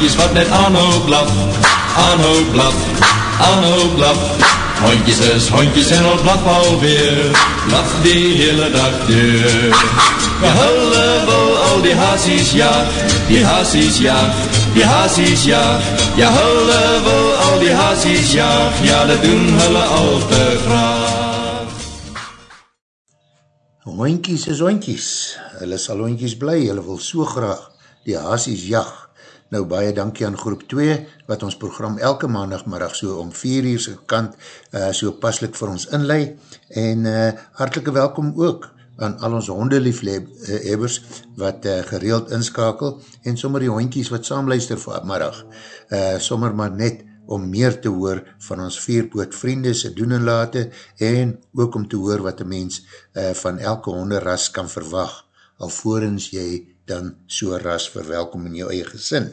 Hondjes wat net aanhoop blaf, aanhoop blaf, aanhoop blaf. Hondjes is hondjes en al blaf alweer, blaf die hele dag deur. Ja, hulle wil al die haasies jaag, die haasies jaag, die haasies jaag. Ja, hulle wil al die haasies jaag, ja, dat doen hulle al te graag. Hondjies is hondjies, hulle sal hondjies bly, hulle wil so graag die haasies jaag. Nou baie dankie aan groep 2, wat ons program elke maandagmiddag so om 4 uur kant uh, so paslik vir ons inlei, en uh, hartelike welkom ook aan al ons hondeliefhebbers wat uh, gereeld inskakel, en sommer die hondjies wat saamluister vir middag, uh, sommer maar net om meer te hoor van ons vierpoot vriende se doen en late, en ook om te hoor wat een mens uh, van elke honderras kan verwag, alvorens jy dan so ras verwelkom in jou eie gesin.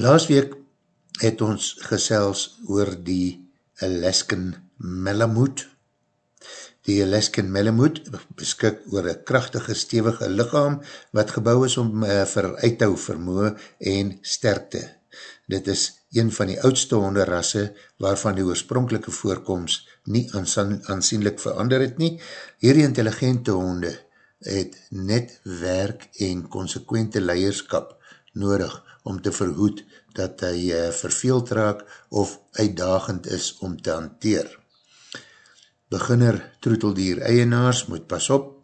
Laas week het ons gesels oor die Alaskan Malamute. Die Alaskan Malamute beskik oor een krachtige, stevige lichaam wat gebouw is om uh, vir uithou vermoe en sterkte. Dit is een van die oudste honderrasse waarvan die oorspronkelike voorkomst nie aansienlik verander het nie. Hierdie intelligente honde het net werk en consequente leierskap nodig om te verhoed dat hy uh, verveeld raak of uitdagend is om te hanteer. Beginner troeteldier eienaars moet pas op.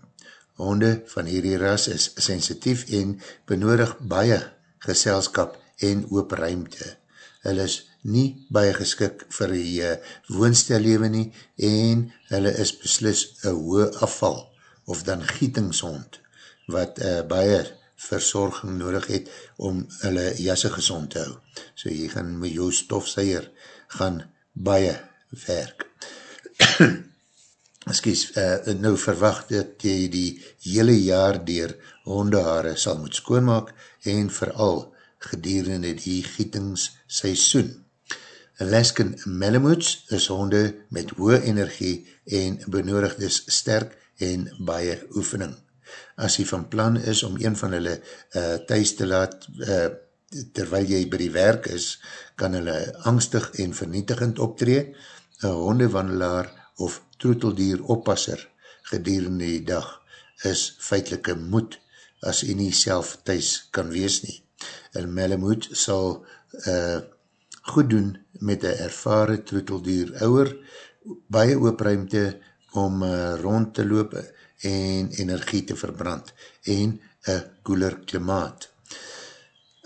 Honde van hierdie ras is sensitief en benodig baie geselskap en oop ruimte. Hulle is nie baie geskik vir die uh, woonstellewe nie en hulle is beslis een hoë afval of dan gietingshond, wat uh, baie verzorging nodig het om hulle jasse gezond te hou. So jy gaan met jou stofseier gaan baie werk. Skies, uh, nou verwacht dat jy die hele jaar dier hondehaare sal moet skoonmaak en vooral gedurende die gietingsseisoen. Alaskan Malamutes is honde met hoë energie en benodig dus sterk en baie oefening. As jy van plan is om een van hulle uh, thuis te laat, uh, terwyl jy by die werk is, kan hulle angstig en vernietigend optree, een hondewandelaar of troeteldier oppasser gedurende die dag is feitelike moed as jy nie self thuis kan wees nie. Een melemoed sal uh, goed doen met een ervare troeteldier ouwer, baie oopruimte om uh, rond te loop en energie te verbrand en een koeler klimaat.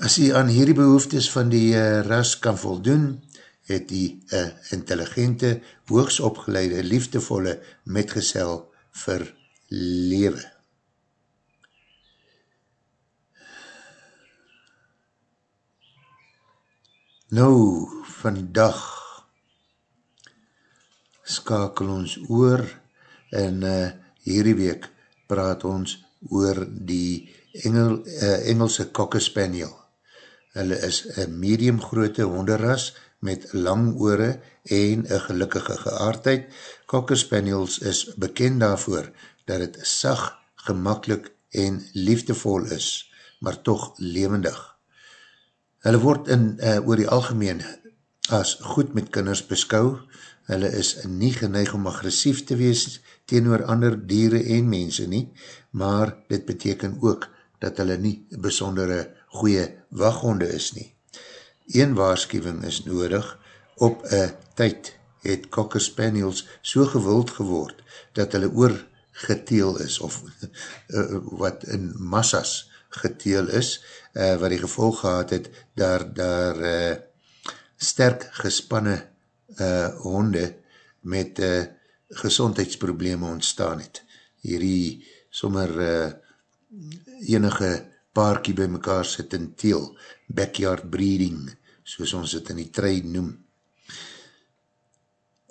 As jy aan hierdie behoeftes van die uh, ras kan voldoen, het die uh, intelligente, hoogs opgeleide, liefdevolle metgesel vir lewe. Nou, vandag skakel ons oor en uh, hierdie week praat ons oor die Engel, uh, Engelse Cocker Spaniel. Hulle is een medium groote honderras met lang oore en een gelukkige geaardheid. Cocker Spaniels is bekend daarvoor dat het sag, gemakkelijk en liefdevol is, maar toch levendig. Hulle word in, uh, oor die algemeen as goed met kinders beskou, hulle is nie geneig om agressief te wees teen oor ander dieren en mense nie, maar dit beteken ook dat hulle nie besondere goeie waghonde is nie. Een waarschuwing is nodig, op een tyd het Cocker Spaniels so gewild geword, dat hulle oor geteel is, of uh, wat in massas geteel is, uh, wat die gevolg gehad het, daar, daar uh, sterk gespanne uh, honde met uh, gezondheidsprobleme ontstaan het. Hierdie sommer uh, enige paarkie by mekaar sit en teel, backyard breeding, soos ons het in die trein noem.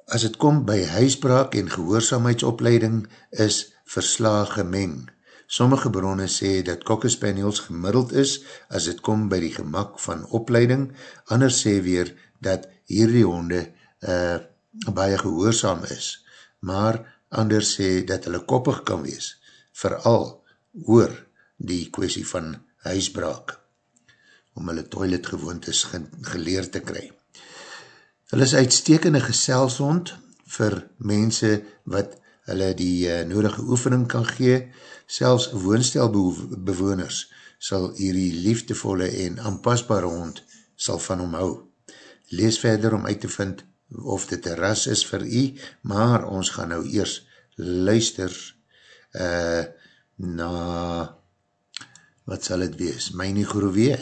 As het kom by huisbraak en gehoorzaamheidsopleiding is verslaag gemeng. Sommige bronne sê dat Cocker Spaniels gemiddeld is as het kom by die gemak van opleiding, anders sê weer dat hierdie honde uh, baie gehoorzaam is, maar anders sê dat hulle koppig kan wees, vooral oor die kwestie van huisbraak, om hulle toiletgewoontes geleerd te kry. Hulle is uitstekende geselshond vir mense wat hulle die uh, nodige oefening kan gee, selfs woonstelbewoners sal hierdie liefdevolle en aanpasbare hond sal van hom hou. Lees verder om uit te vind of dit een ras is vir u, maar ons gaan nou eers luister uh, na wat sal het wees? Mynie Groewee,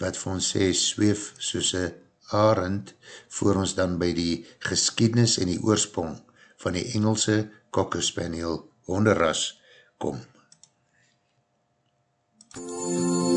wat vir ons sê zweef soos een arend, voor ons dan by die geskiednis en die oorsprong van die Engelse Cocker Spaniel honderras kom. Mynie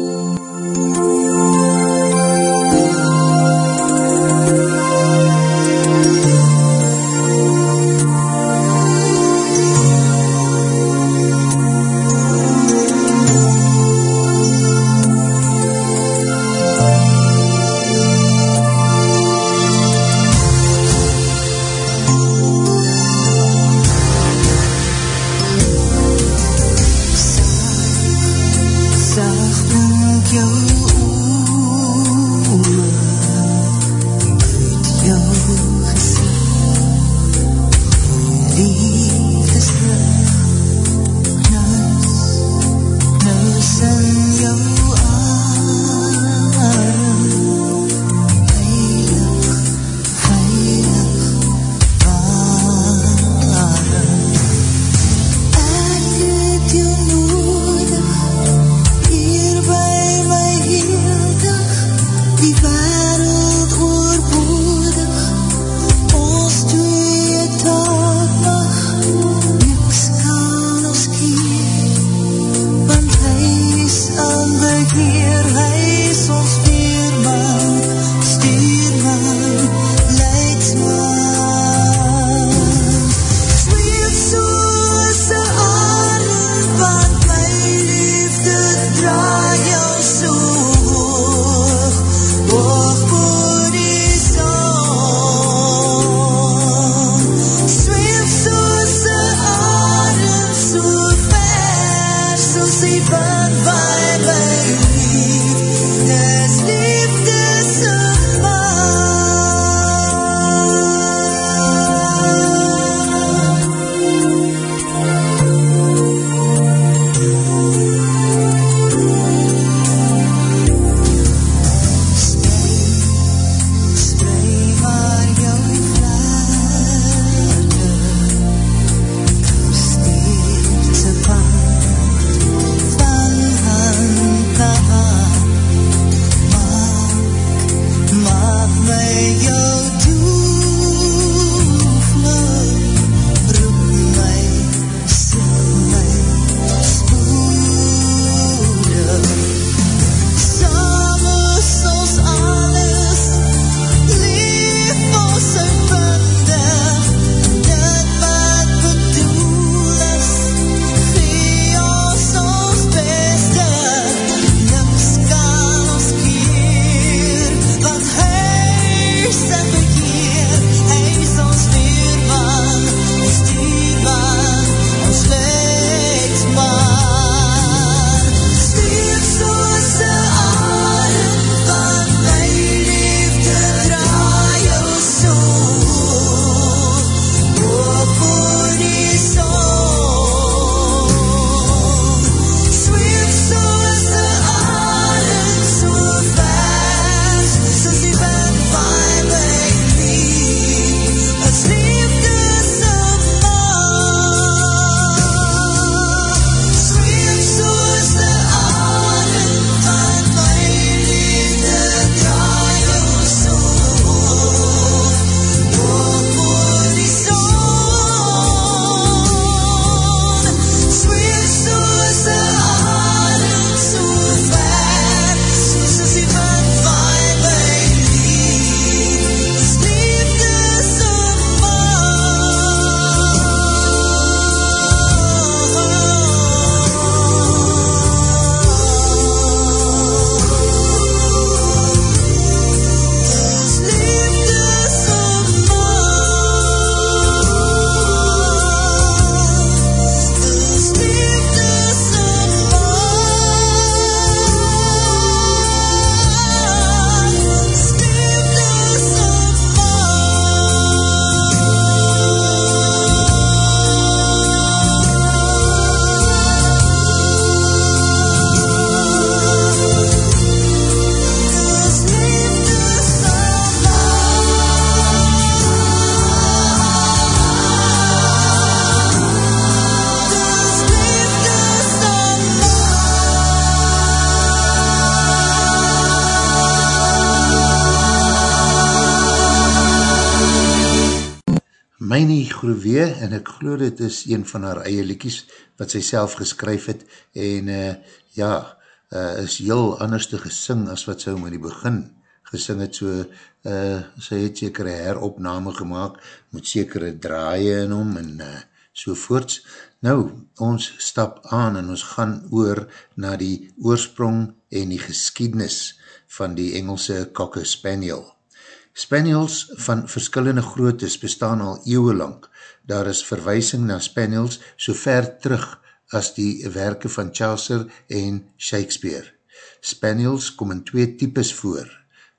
goodbye. Groewee, en ek geloof dit is een van haar eie liekies wat sy self geskryf het, en uh, ja, uh, is heel anders te gesing as wat sy om in die begin gesing het, so uh, sy het sekere heropname gemaakt, met sekere draaie in hom, en uh, so voorts. Nou, ons stap aan en ons gaan oor na die oorsprong en die geskiednis van die Engelse Cocker Spaniel. Spaniels van verskillende grootes bestaan al eeuwe lang. Daar is verwysing na Spaniels so ver terug as die werke van Chaucer en Shakespeare. Spaniels kom in twee types voor,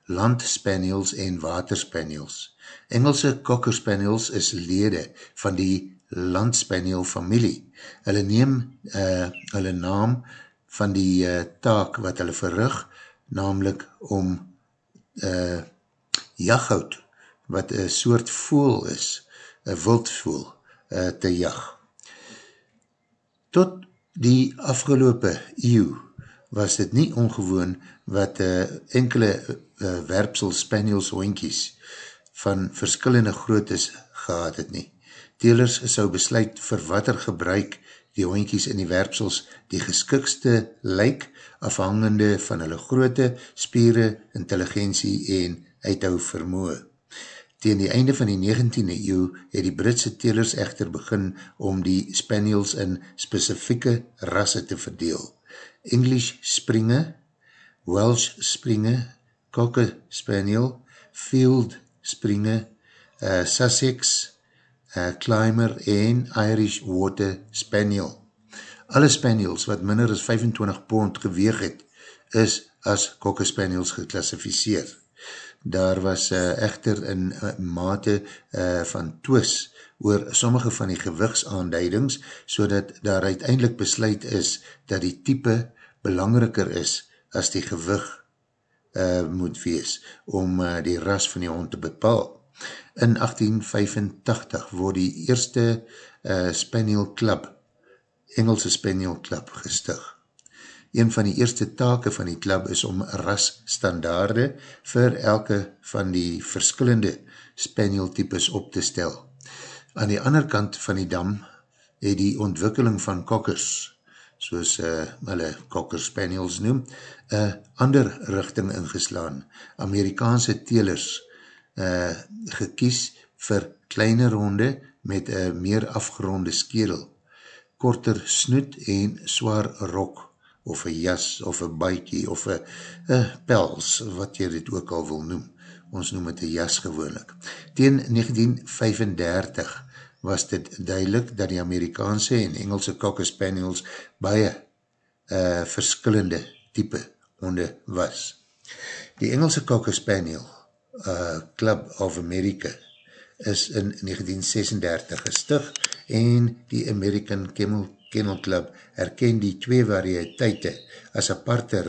land Spaniels en water Spaniels. Engelse Cocker Spaniels is lede van die land Spaniel familie. Hulle neem uh, hulle naam van die uh, taak wat hulle verrug, namelijk om uh, jaghout, wat een soort voel is, wildvoel, uh, te jag. Tot die afgelopen eeuw was dit nie ongewoon wat uh, enkele uh, werpsel spaniels hoinkies van verskillende grootes gehad het nie. Telers sou besluit vir wat er gebruik die hoinkies in die werpsels die geskikste lyk afhangende van hulle groote, spiere, intelligentie en uithou vermoe. Tegen die einde van die 19e eeuw het die Britse telers echter begin om die Spaniels in specifieke rasse te verdeel. English Springer, Welsh Springer, Cocker Spaniel, Field Springer, uh, Sussex, uh, Climber en Irish Water Spaniel. Alle Spaniels wat minder as 25 pond geweeg het, is as Cocker Spaniels geklassificeerd daar was uh, echter in uh, mate uh, van twis oor sommige van die gewigsaanduidings, so dat daar uiteindelik besluit is dat die type belangriker is as die gewig uh, moet wees om uh, die ras van die hond te bepaal. In 1885 word die eerste uh, Spaniel Club, Engelse Spaniel Club gestig. Een van die eerste take van die klub is om rasstandaarde vir elke van die verskillende spaniel types op te stel. Aan die ander kant van die dam het die ontwikkeling van kokkers, soos uh, hulle kokker spaniels noem, een ander richting ingeslaan. Amerikaanse telers uh, gekies vir kleine ronde met een meer afgeronde skerel, korter snoet en zwaar rok of een jas, of een buikie, of een pels, wat jy dit ook al wil noem. Ons noem het een jas gewoonlik. Tegen 1935 was dit duidelik dat die Amerikaanse en Engelse Cocker Spaniels baie uh, verskillende type honde was. Die Engelse Cocker Spaniel uh, Club of America is in 1936 gestig en die American Camel Kennel Club herken die twee variëteite as aparte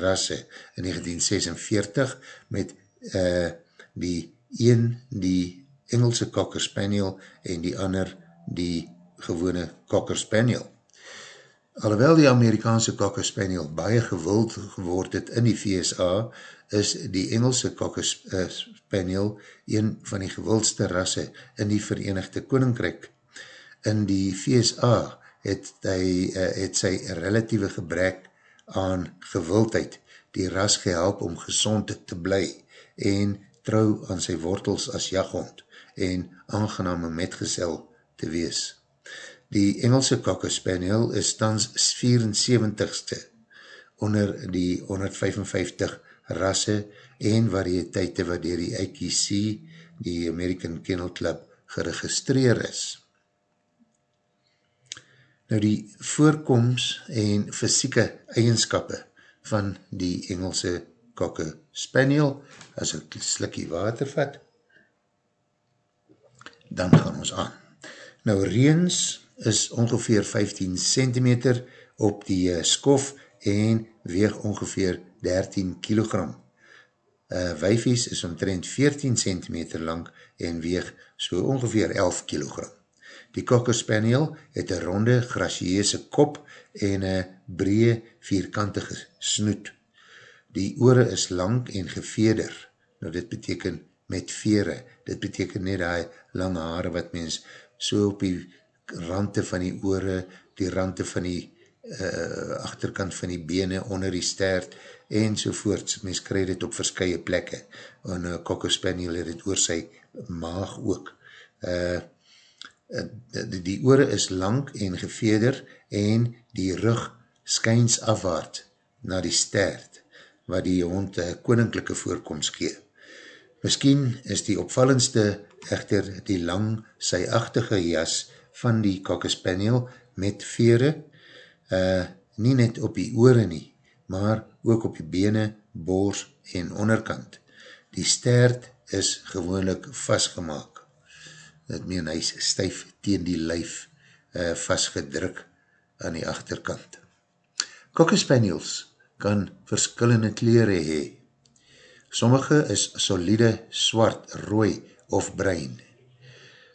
rasse in 1946 met uh, die een die Engelse Cocker Spaniel en die ander die gewone Cocker Spaniel. Alhoewel die Amerikaanse Cocker Spaniel baie gewild geword het in die VSA, is die Engelse Cocker eh, Spaniel een van die gewildste rasse in die Verenigde Koninkryk. In die VSA het, hy, uh, het sy relatieve gebrek aan gewildheid die ras gehelp om gezond te bly en trouw aan sy wortels as jaghond en aangename metgezel te wees. Die Engelse Cocker Spaniel is tans 74ste onder die 155 rasse en variëteite wat dier die IKC, die American Kennel Club, geregistreer is. Nou die voorkomst en fysieke eigenskappe van die Engelse kokke spaniel, as ek slikkie water vat, dan gaan ons aan. Nou reens is ongeveer 15 cm op die eh, skof en weeg ongeveer 13 kg. Uh, Wijfies is omtrent 14 cm lang en weeg so ongeveer 11 kg. Die Cocker Spaniel het een ronde, gracieuse kop en een breë, vierkantige snoet. Die oore is lang en geveder, nou dit beteken met vere. Dit beteken net die lange haare wat mens so op die rante van die oore, die rante van die uh, achterkant van die bene, onder die stert, en sovoorts. Mens krij dit op verskye plekke. En uh, Cocker Spaniel het het oor sy maag ook. Uh, die, die oore is lang en geveder en die rug skyns afwaard na die stert, wat die hond koninklijke voorkomst gee. Misschien is die opvallendste echter die lang syachtige jas van die Cocker Spaniel met vere, uh, nie net op die oore nie, maar ook op die bene, boors en onderkant. Die stert is gewoonlik vastgemaak. Dat meen hy is stijf teen die lijf uh, vastgedruk aan die achterkant. Cocker Spaniels kan verskillende kleren hee. Sommige is solide, swart, rooi of bruin.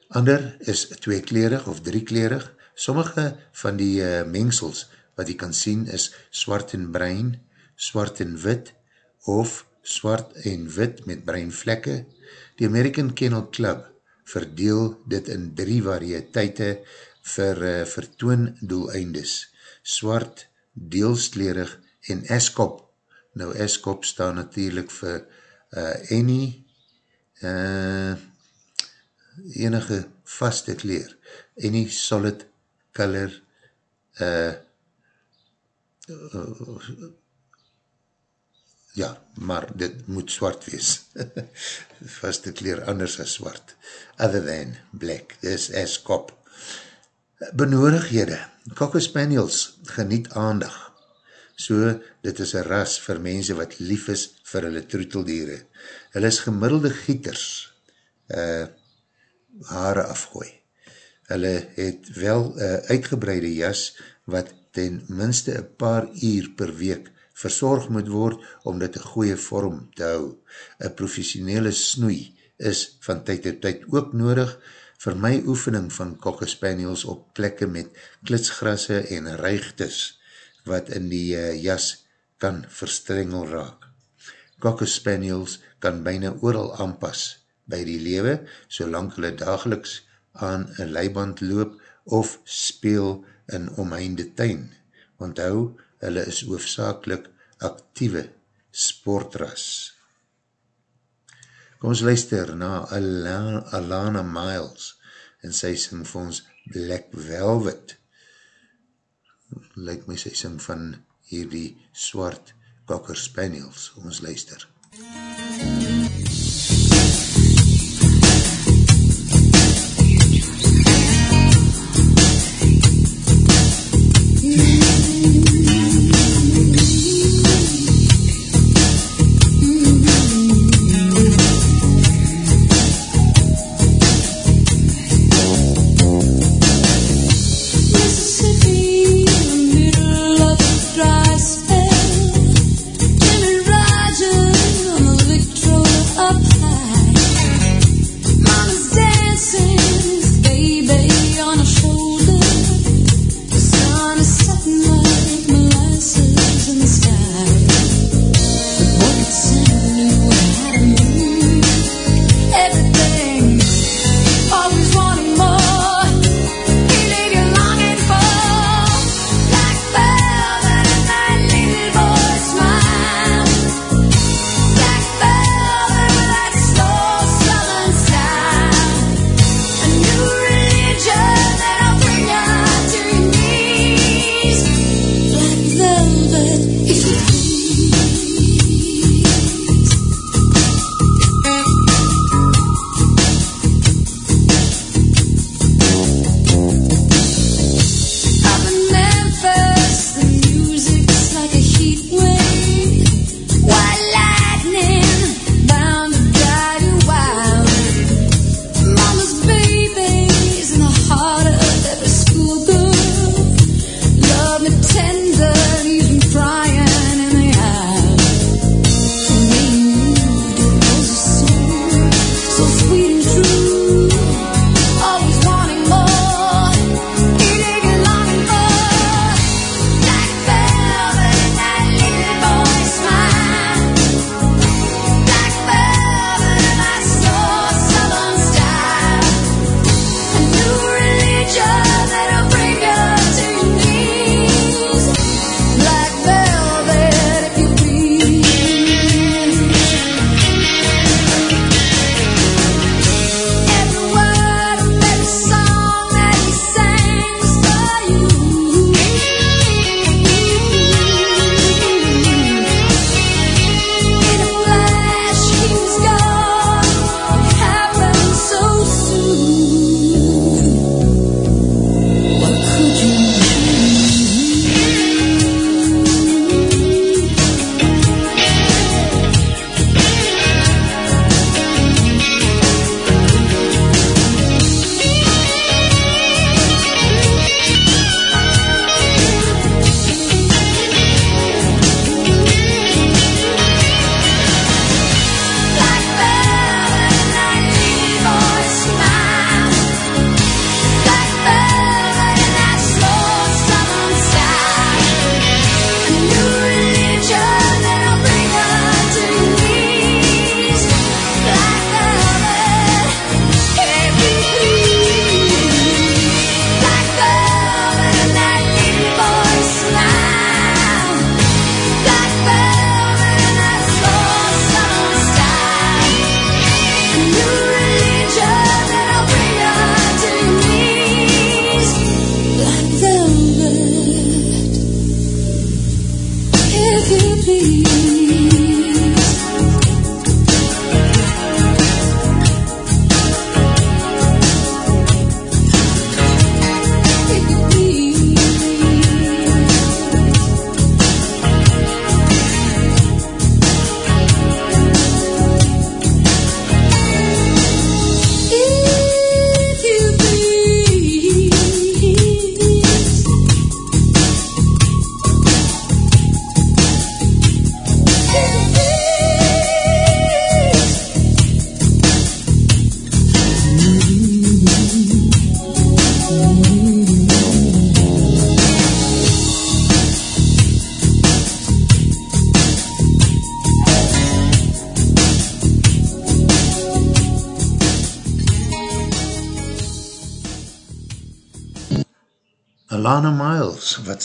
Ander is tweeklerig of drieklerig. Sommige van die uh, mengsels wat jy kan sien is swart en bruin, swart en wit of swart en wit met bruin vlekke. Die American Kennel Club verdeel dit in drie variëteite vir uh, vertoondoeleindes. Swart, deelsklerig en eskop. Nou eskop staan natuurlijk vir uh, any uh, enige vaste kleer. Any solid color uh, ja, maar dit moet zwart wees. Vaste kleer anders as zwart. Other than black, dis as kop. Benodighede, Cocker Spaniels geniet aandag. So, dit is een ras vir mense wat lief is vir hulle troeteldiere. Hulle is gemiddelde gieters, uh, haare afgooi. Hulle het wel uh, uitgebreide jas wat ten minste een paar uur per week verzorg moet word om dit een goeie vorm te hou. Een professionele snoei is van tyd tot tyd ook nodig vir my oefening van Cocker Spaniels op plekke met klitsgrasse en reigtes wat in die uh, jas kan verstrengel raak. Cocker Spaniels kan byna ooral aanpas by die lewe, solang hulle dageliks aan een leiband loop of speel in omheinde tuin. Onthou, hulle is hoofdzakelik actieve sportras. Kom ons luister na Alana, Alana Miles en sy sing vir ons Black Velvet. Lyk my sy sing van hierdie swart Cocker Spaniels. Ons luister. MUZIEK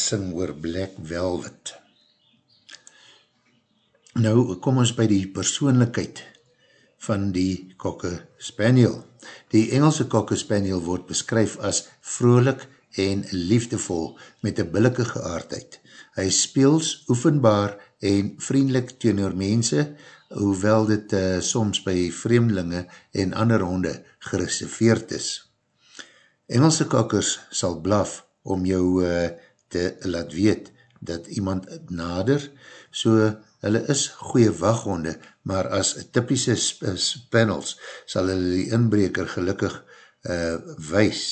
wat sing oor Black Velvet. Nou kom ons by die persoonlikheid van die Cocker Spaniel. Die Engelse Cocker Spaniel word beskryf as vrolik en liefdevol met een billike geaardheid. Hy speels oefenbaar en vriendelik teenoor mense, hoewel dit uh, soms by vreemdelinge en ander honde gereserveerd is. Engelse kakkers sal blaf om jou uh, te laat weet dat iemand nader, so hulle is goeie waghonde, maar as typische panels sal hulle die inbreker gelukkig uh, wees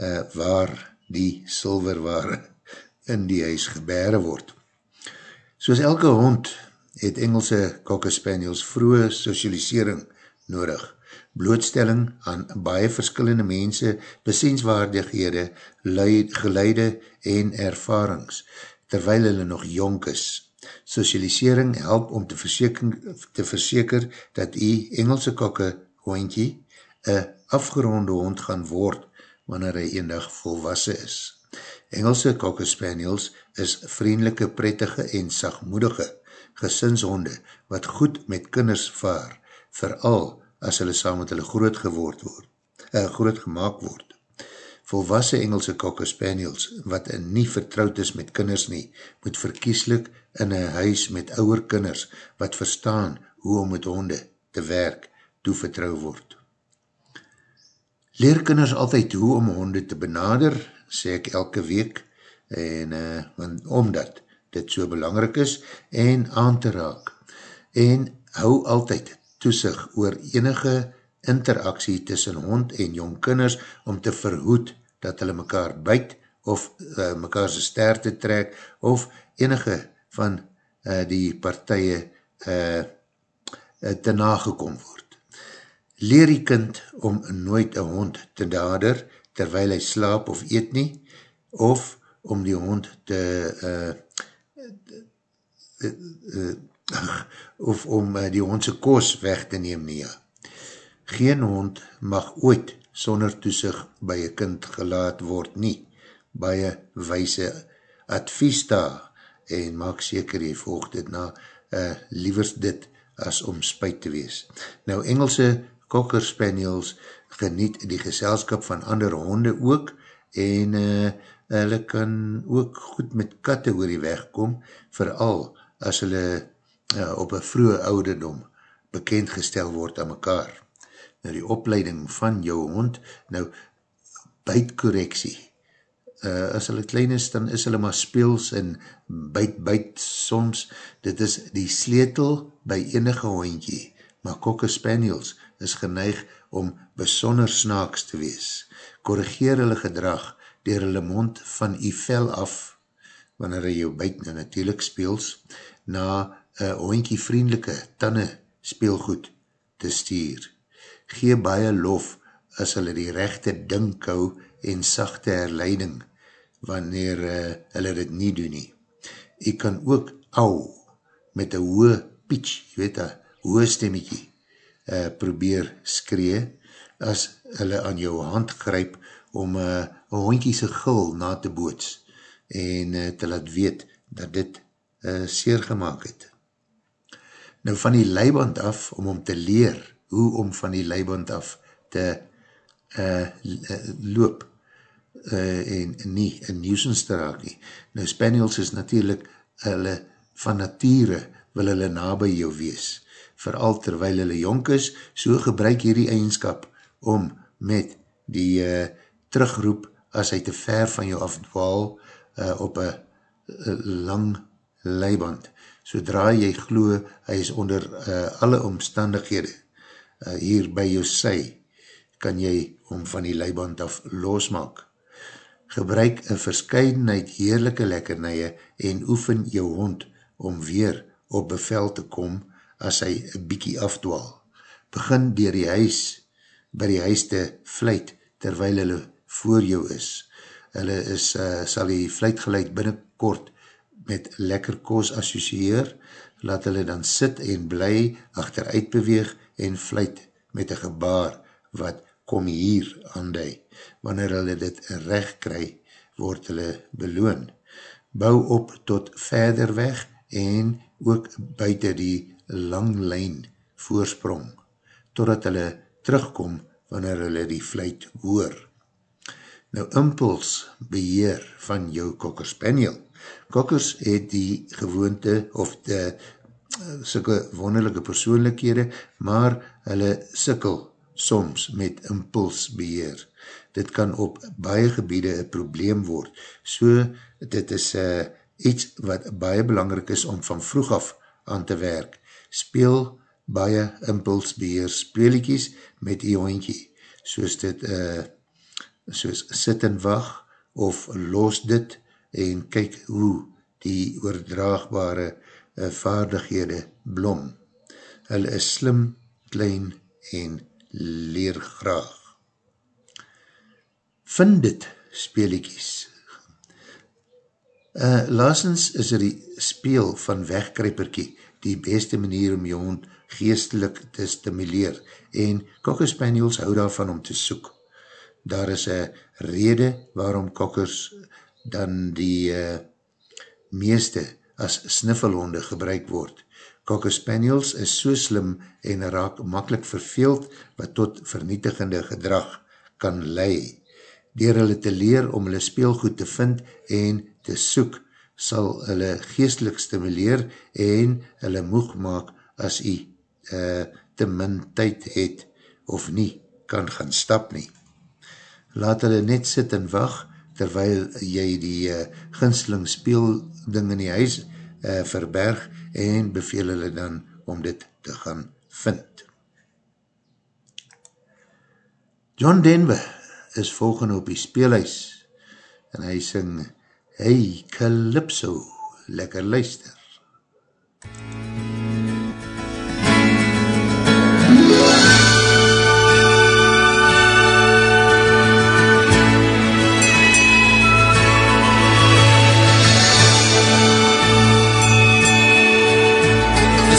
uh, waar die silverware in die huis gebere word. Soos elke hond het Engelse Cocker Spaniels vroege socialisering nodig blootstelling aan baie verskillende mense, besienswaardighede, geleide en ervarings, terwyl hulle nog jonk is. Socialisering help om te verseker, te verseker dat die Engelse kokke hondje een afgeronde hond gaan word, wanneer hy eendag volwassen is. Engelse kokke spaniels is vriendelike, prettige en sagmoedige gesinshonde, wat goed met kinders vaar, vooral as hulle saam met hulle groot geword word, uh, groot gemaakt word. Volwassen Engelse Cocker Spaniels, wat nie vertrouwd is met kinders nie, moet verkieslik in een huis met ouwer kinders, wat verstaan hoe om met honde te werk, toevertrouw word. Leer kinders altyd hoe om honde te benader, sê ek elke week, en uh, want, omdat dit so belangrijk is, en aan te raak. En hou altyd toesig oor enige interaksie tussen hond en jong kinders om te verhoed dat hulle mekaar byt of uh, mekaar sy ster te trek of enige van uh, die partije uh, te nagekom word. Leer die kind om nooit een hond te dader terwyl hy slaap of eet nie of om die hond te uh, uh, uh, of om uh, die hondse kos weg te neem nie. Geen hond mag ooit sonder toesig by een kind gelaat word nie. Baie wijse advies daar en maak seker jy volg dit na uh, liewers dit as om spuit te wees. Nou Engelse Cocker Spaniels geniet die geselskap van ander honde ook en uh, hulle kan ook goed met katte oor die weg kom, vooral as hulle uh, op een vroege ouderdom bekendgestel word aan mekaar. Nou die opleiding van jou hond, nou buitkorreksie, uh, as hulle klein is, dan is hulle maar speels en buit, buit soms, dit is die sleetel by enige hondje, maar kokke spaniels is geneig om besonder snaaks te wees. Korrigeer hulle gedrag dier hulle mond van die vel af, wanneer hy jou buit nou natuurlijk speels, na een hondkie vriendelike tanne speelgoed te stuur. Gee baie lof as hulle die rechte dinkou en sachte herleiding wanneer uh, hulle dit nie doen nie. Jy kan ook au met een hoë pitch, jy weet een hoë stemmetje uh, probeer skree as hulle aan jou hand gryp om uh, een hondkie sy gul na te boots en uh, te laat weet dat dit uh, seer gemaakt het. Nou van die leiband af, om om te leer hoe om van die leiband af te uh, loop uh, en nie in nuisance te raak nie. Nou Spaniels is natuurlijk, hulle van nature wil hulle na by jou wees. Vooral terwyl hulle jonk is, so gebruik hierdie eigenskap om met die uh, terugroep as hy te ver van jou afdwaal uh, op een lang leiband. Sodra jy glo, hy is onder uh, alle omstandighede uh, hier by jou sy, kan jy om van die leiband af losmaak. Gebruik een verscheidenheid heerlijke lekkernije en oefen jou hond om weer op bevel te kom as hy een bykie afdwaal. Begin dier die huis, by die huis te vluit terwyl hulle voor jou is. Hulle is, uh, sal die vluitgeleid binnenkort met lekker koos associeer, laat hulle dan sit en bly, achteruit beweeg en vluit met een gebaar wat kom hier aan die. Wanneer hulle dit recht kry, word hulle beloon. Bou op tot verder weg en ook buiten die langlijn voorsprong, totdat hulle terugkom wanneer hulle die vluit hoor. Nou, impuls beheer van jou Cocker Spaniel. Kokkers het die gewoonte of die sikke wonderlijke persoonlikhede, maar hulle sikkel soms met impuls beheer. Dit kan op baie gebiede een probleem word. So, dit is uh, iets wat baie belangrik is om van vroeg af aan te werk. Speel baie impulsbeheer speeliekies met die hondje, soos dit uh, soos sit en wacht of los dit en kyk hoe die oordraagbare uh, vaardighede blom. Hulle is slim, klein en leer graag. Vind dit speeliekies. Uh, laasens is er die speel van wegkryperkie die beste manier om jou hond geestelik te stimuleer en Cocker Spaniels hou daarvan om te soek. Daar is een rede waarom Cockers dan die uh, meeste as sniffelhonde gebruik word. Cocker Spaniels is so slim en raak makkelijk verveeld wat tot vernietigende gedrag kan lei. Door hulle te leer om hulle speelgoed te vind en te soek, sal hulle geestelik stimuleer en hulle moeg maak as hy uh, te min tyd het of nie kan gaan stap nie. Laat hulle net sit en wacht terwyl jy die uh, ginsling speelding in die huis uh, verberg en beveel hulle dan om dit te gaan vind. John Denver is volgende op die speelhuis en hy syng Hey Calypso, lekker luister.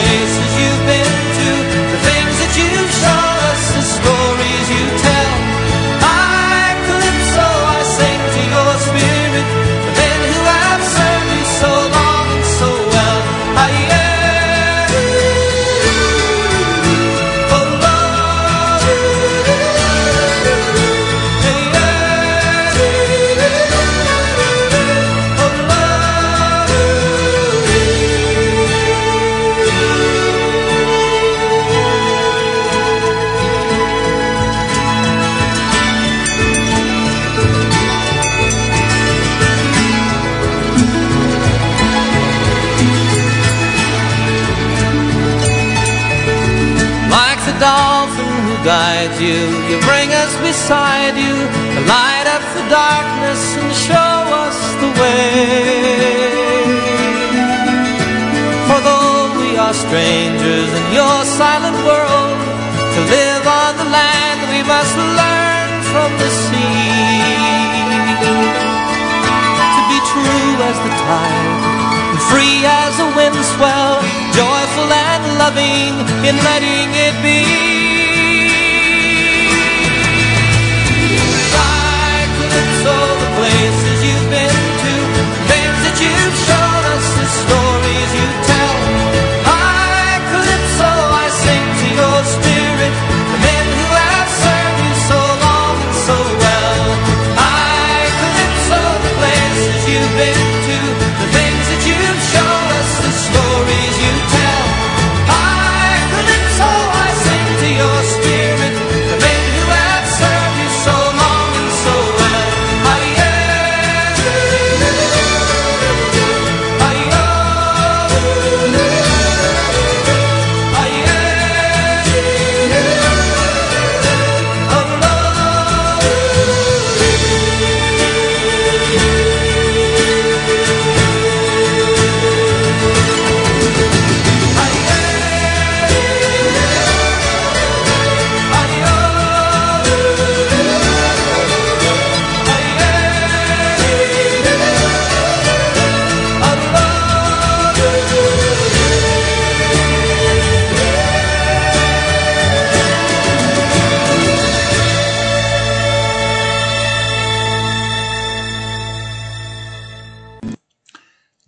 place and free as a wind swell, joyful and loving in letting it be.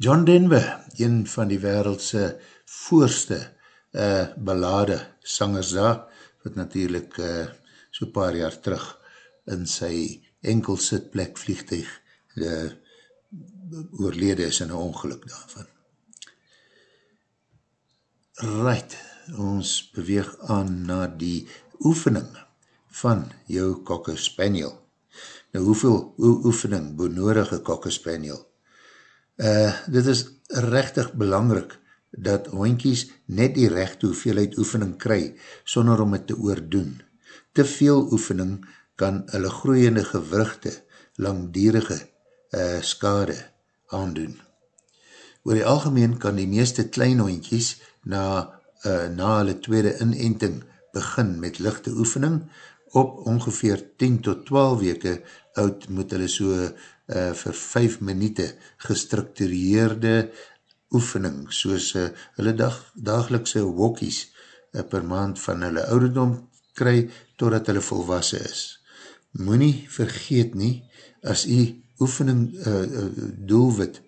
John Denver, een van die wereldse voorste uh, ballade sangers daar, wat natuurlijk uh, so paar jaar terug in sy enkelsitplek vliegtuig uh, oorlede is in een ongeluk daarvan. Right, ons beweeg aan na die oefening van jou Cocker Spaniel. Nou, hoeveel oefening benodig een Cocker Spaniel? Uh, dit is rechtig belangrik dat hoinkies net die rechte hoeveelheid oefening kry, sonder om het te oordoen. Te veel oefening kan hulle groeiende gewrugte langdierige uh, skade aandoen. Oor die algemeen kan die meeste klein hoinkies na, uh, na hulle tweede inenting begin met lichte oefening. Op ongeveer 10 tot 12 weke oud moet hulle so uh, vir 5 minute gestructureerde oefening, soos uh, hulle dag, dagelikse wokies uh, per maand van hulle ouderdom kry, totdat hulle volwassen is. Moenie vergeet nie, as jy oefening uh, doelwit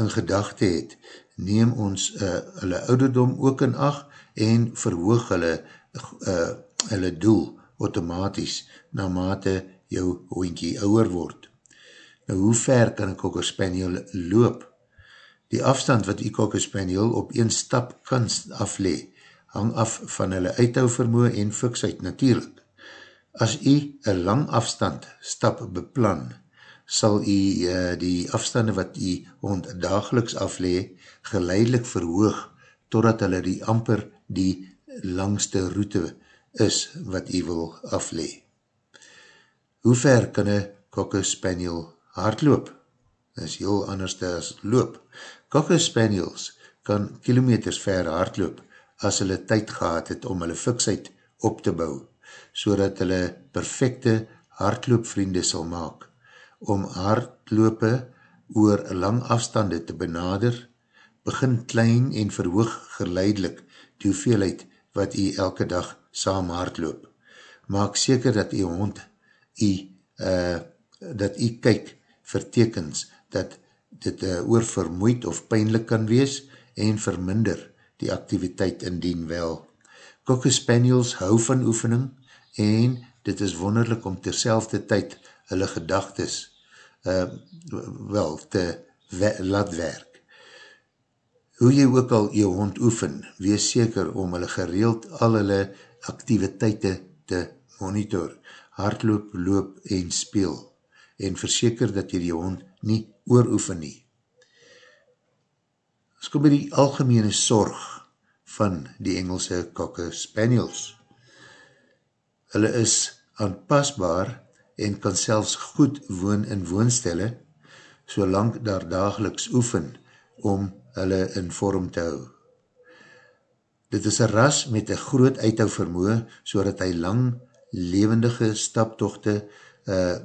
in gedachte het, neem ons uh, hulle ouderdom ook in acht en verhoog hulle, uh, hulle doel automatisch na mate jou hoentjie ouwer word. Nou, hoe ver kan een Cocker Spaniel loop? Die afstand wat die Cocker Spaniel op een stap kan aflee, hang af van hulle uithouvermoe en fiksheid natuurlijk. As jy een lang afstand stap beplan, sal jy uh, die afstande wat jy hond dageliks aflee, geleidelik verhoog, totdat hulle die amper die langste route is wat jy wil aflee. Hoe ver kan een Cocker Spaniel hardloop? Is heel anders as loop. Cocker Spaniels kan kilometers ver hardloop as hulle tyd gehad het om hulle fiksheid op te bou, so dat hulle perfecte hardloopvriende sal maak. Om hardlope oor lang afstande te benader, begin klein en verhoog geleidelik die hoeveelheid wat jy elke dag saam hardloop. Maak seker dat jy hond jy, uh, dat jy kyk vir tekens dat dit uh, oor vermoeid of pijnlik kan wees en verminder die activiteit indien wel. Cocker Spaniels hou van oefening en dit is wonderlik om terselfde tyd hulle gedagtes uh, wel te we laat werk. Hoe jy ook al jou hond oefen, wees seker om hulle gereeld al hulle activiteite te monitor, hardloop, loop en speel en verseker dat jy die hond nie ooroefen nie. As kom by die algemene sorg van die Engelse Cocker Spaniels. Hulle is aanpasbaar en kan selfs goed woon in woonstelle, solang daar dageliks oefen om hulle in vorm te hou. Dit is een ras met een groot uithou vermoe, so dat hy lang levendige staptochte uh,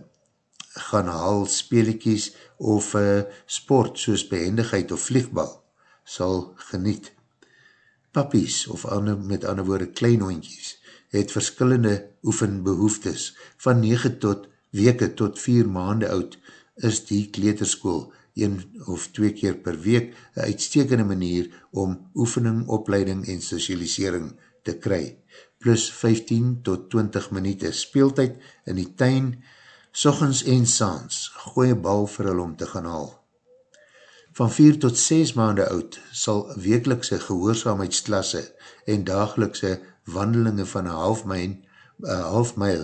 gaan haal speeliekies of uh, sport soos behendigheid of vliegbal sal geniet. Pappies of ander, met ander woorde kleinhondjies het verskillende oefenbehoeftes van 9 tot weke tot 4 maande oud is die kleterskoel een of twee keer per week een uitstekende manier om oefening, opleiding en socialisering te kry. Plus 15 tot 20 minuut speeltijd in die tuin, sochens en saans, goeie bal vir hulle om te gaan haal. Van 4 tot 6 maande oud sal wekelikse gehoorzaamheidsklasse en dagelikse wandelinge van een half, uh, half myl,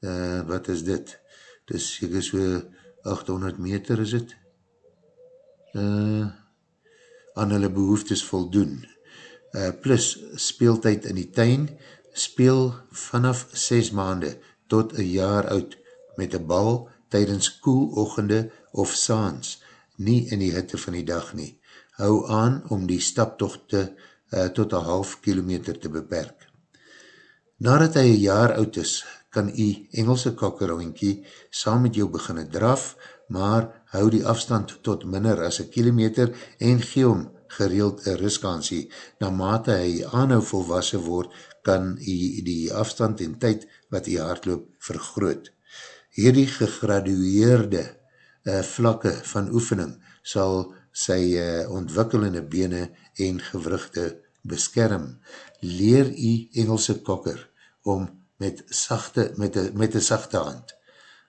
uh, wat is dit? Ek is so 800 meter is het, uh, aan hulle behoeftes voldoen. Uh, plus speeltijd in die tuin, speel vanaf 6 maande tot een jaar oud met een bal tydens koel ochende of saans, nie in die hitte van die dag nie. Hou aan om die staptocht te, uh, tot een half kilometer te beperk. Nadat hy een jaar oud is, kan jy Engelse kakkeroinkie saam met jou beginne draf, maar hou die afstand tot minder as een kilometer en gee hom gereeld een riskansie. Na mate hy aanhou volwassen word, kan hy die afstand en tyd wat hy hardloop vergroot. Hierdie gegradueerde uh, vlakke van oefening sal sy uh, ontwikkelende bene en gewrugte beskerm. Leer hy Engelse kokker om met sachte, met een met sachte hand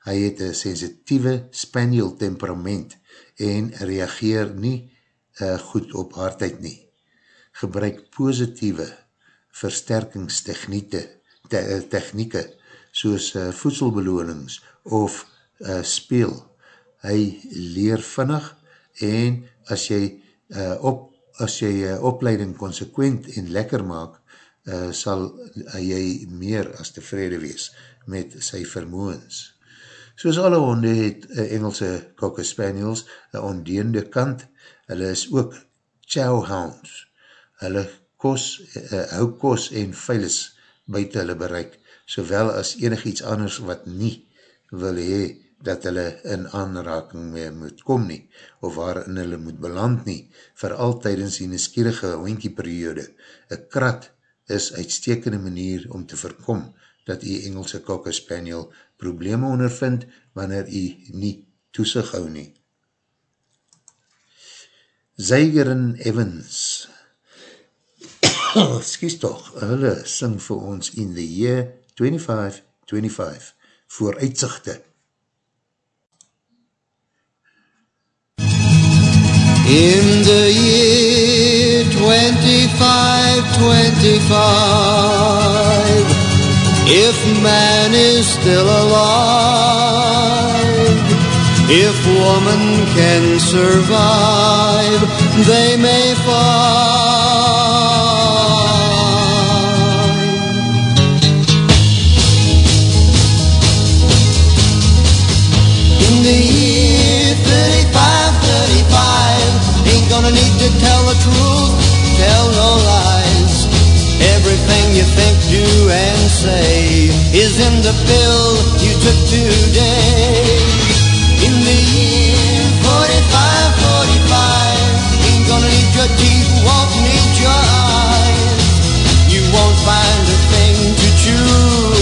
hy het een sensitieve spaniel temperament en reageer nie uh, goed op hardheid nie. Gebruik positieve versterkingstechnieke te, technieke, soos uh, voedselbeloonings of uh, speel. Hy leer vinnig en as jy, uh, op, as jy uh, opleiding consequent en lekker maak, uh, sal uh, jy meer as tevrede wees met sy vermoens. Soos alle honde het uh, Engelse Cocker Spaniels een ondeende kant, hulle is ook chowhounds. Hulle kos, uh, hou kos en veilis buiten hulle bereik, sowel as enig iets anders wat nie wil hee dat hulle in aanraking mee moet kom nie, of waarin hulle moet beland nie, vir altydens die neskierige hoinkieperiode. Een krat is uitstekende manier om te verkom dat die Engelse Cocker Spaniel probleme ondervind wanneer jy nie toesig hou nie. Zygerin Evans Skies toch, hulle sing vir ons in the year 25-25 voor uitzichte. In the year 25-25 If man is still alive, if woman can survive, they may find. Tell the truth, tell no lies. Everything you think, do, and say is in the pill you took today. In the year 45, 45, ain't gonna need your teeth, won't need your eyes. You won't find a thing to chew.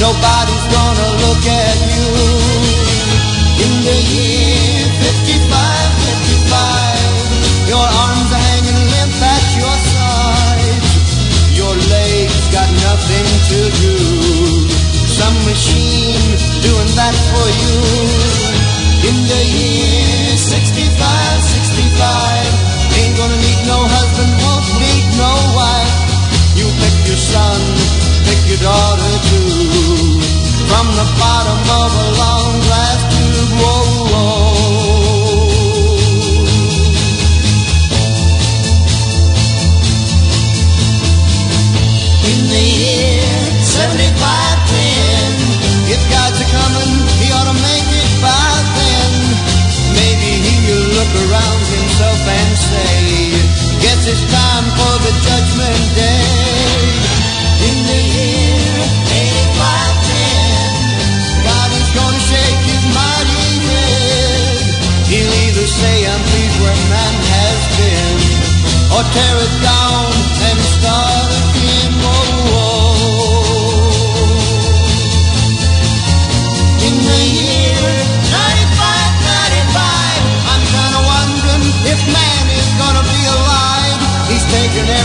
Nobody's you. In the year 65, 65, ain't gonna need no husband, won't need no wife. You pick your son, pick your daughter too. From the bottom of a long It's time for the judgment day. In the year God is gonna shake his mighty head. He'll either say, I'm pleased where man has been, or tear it down.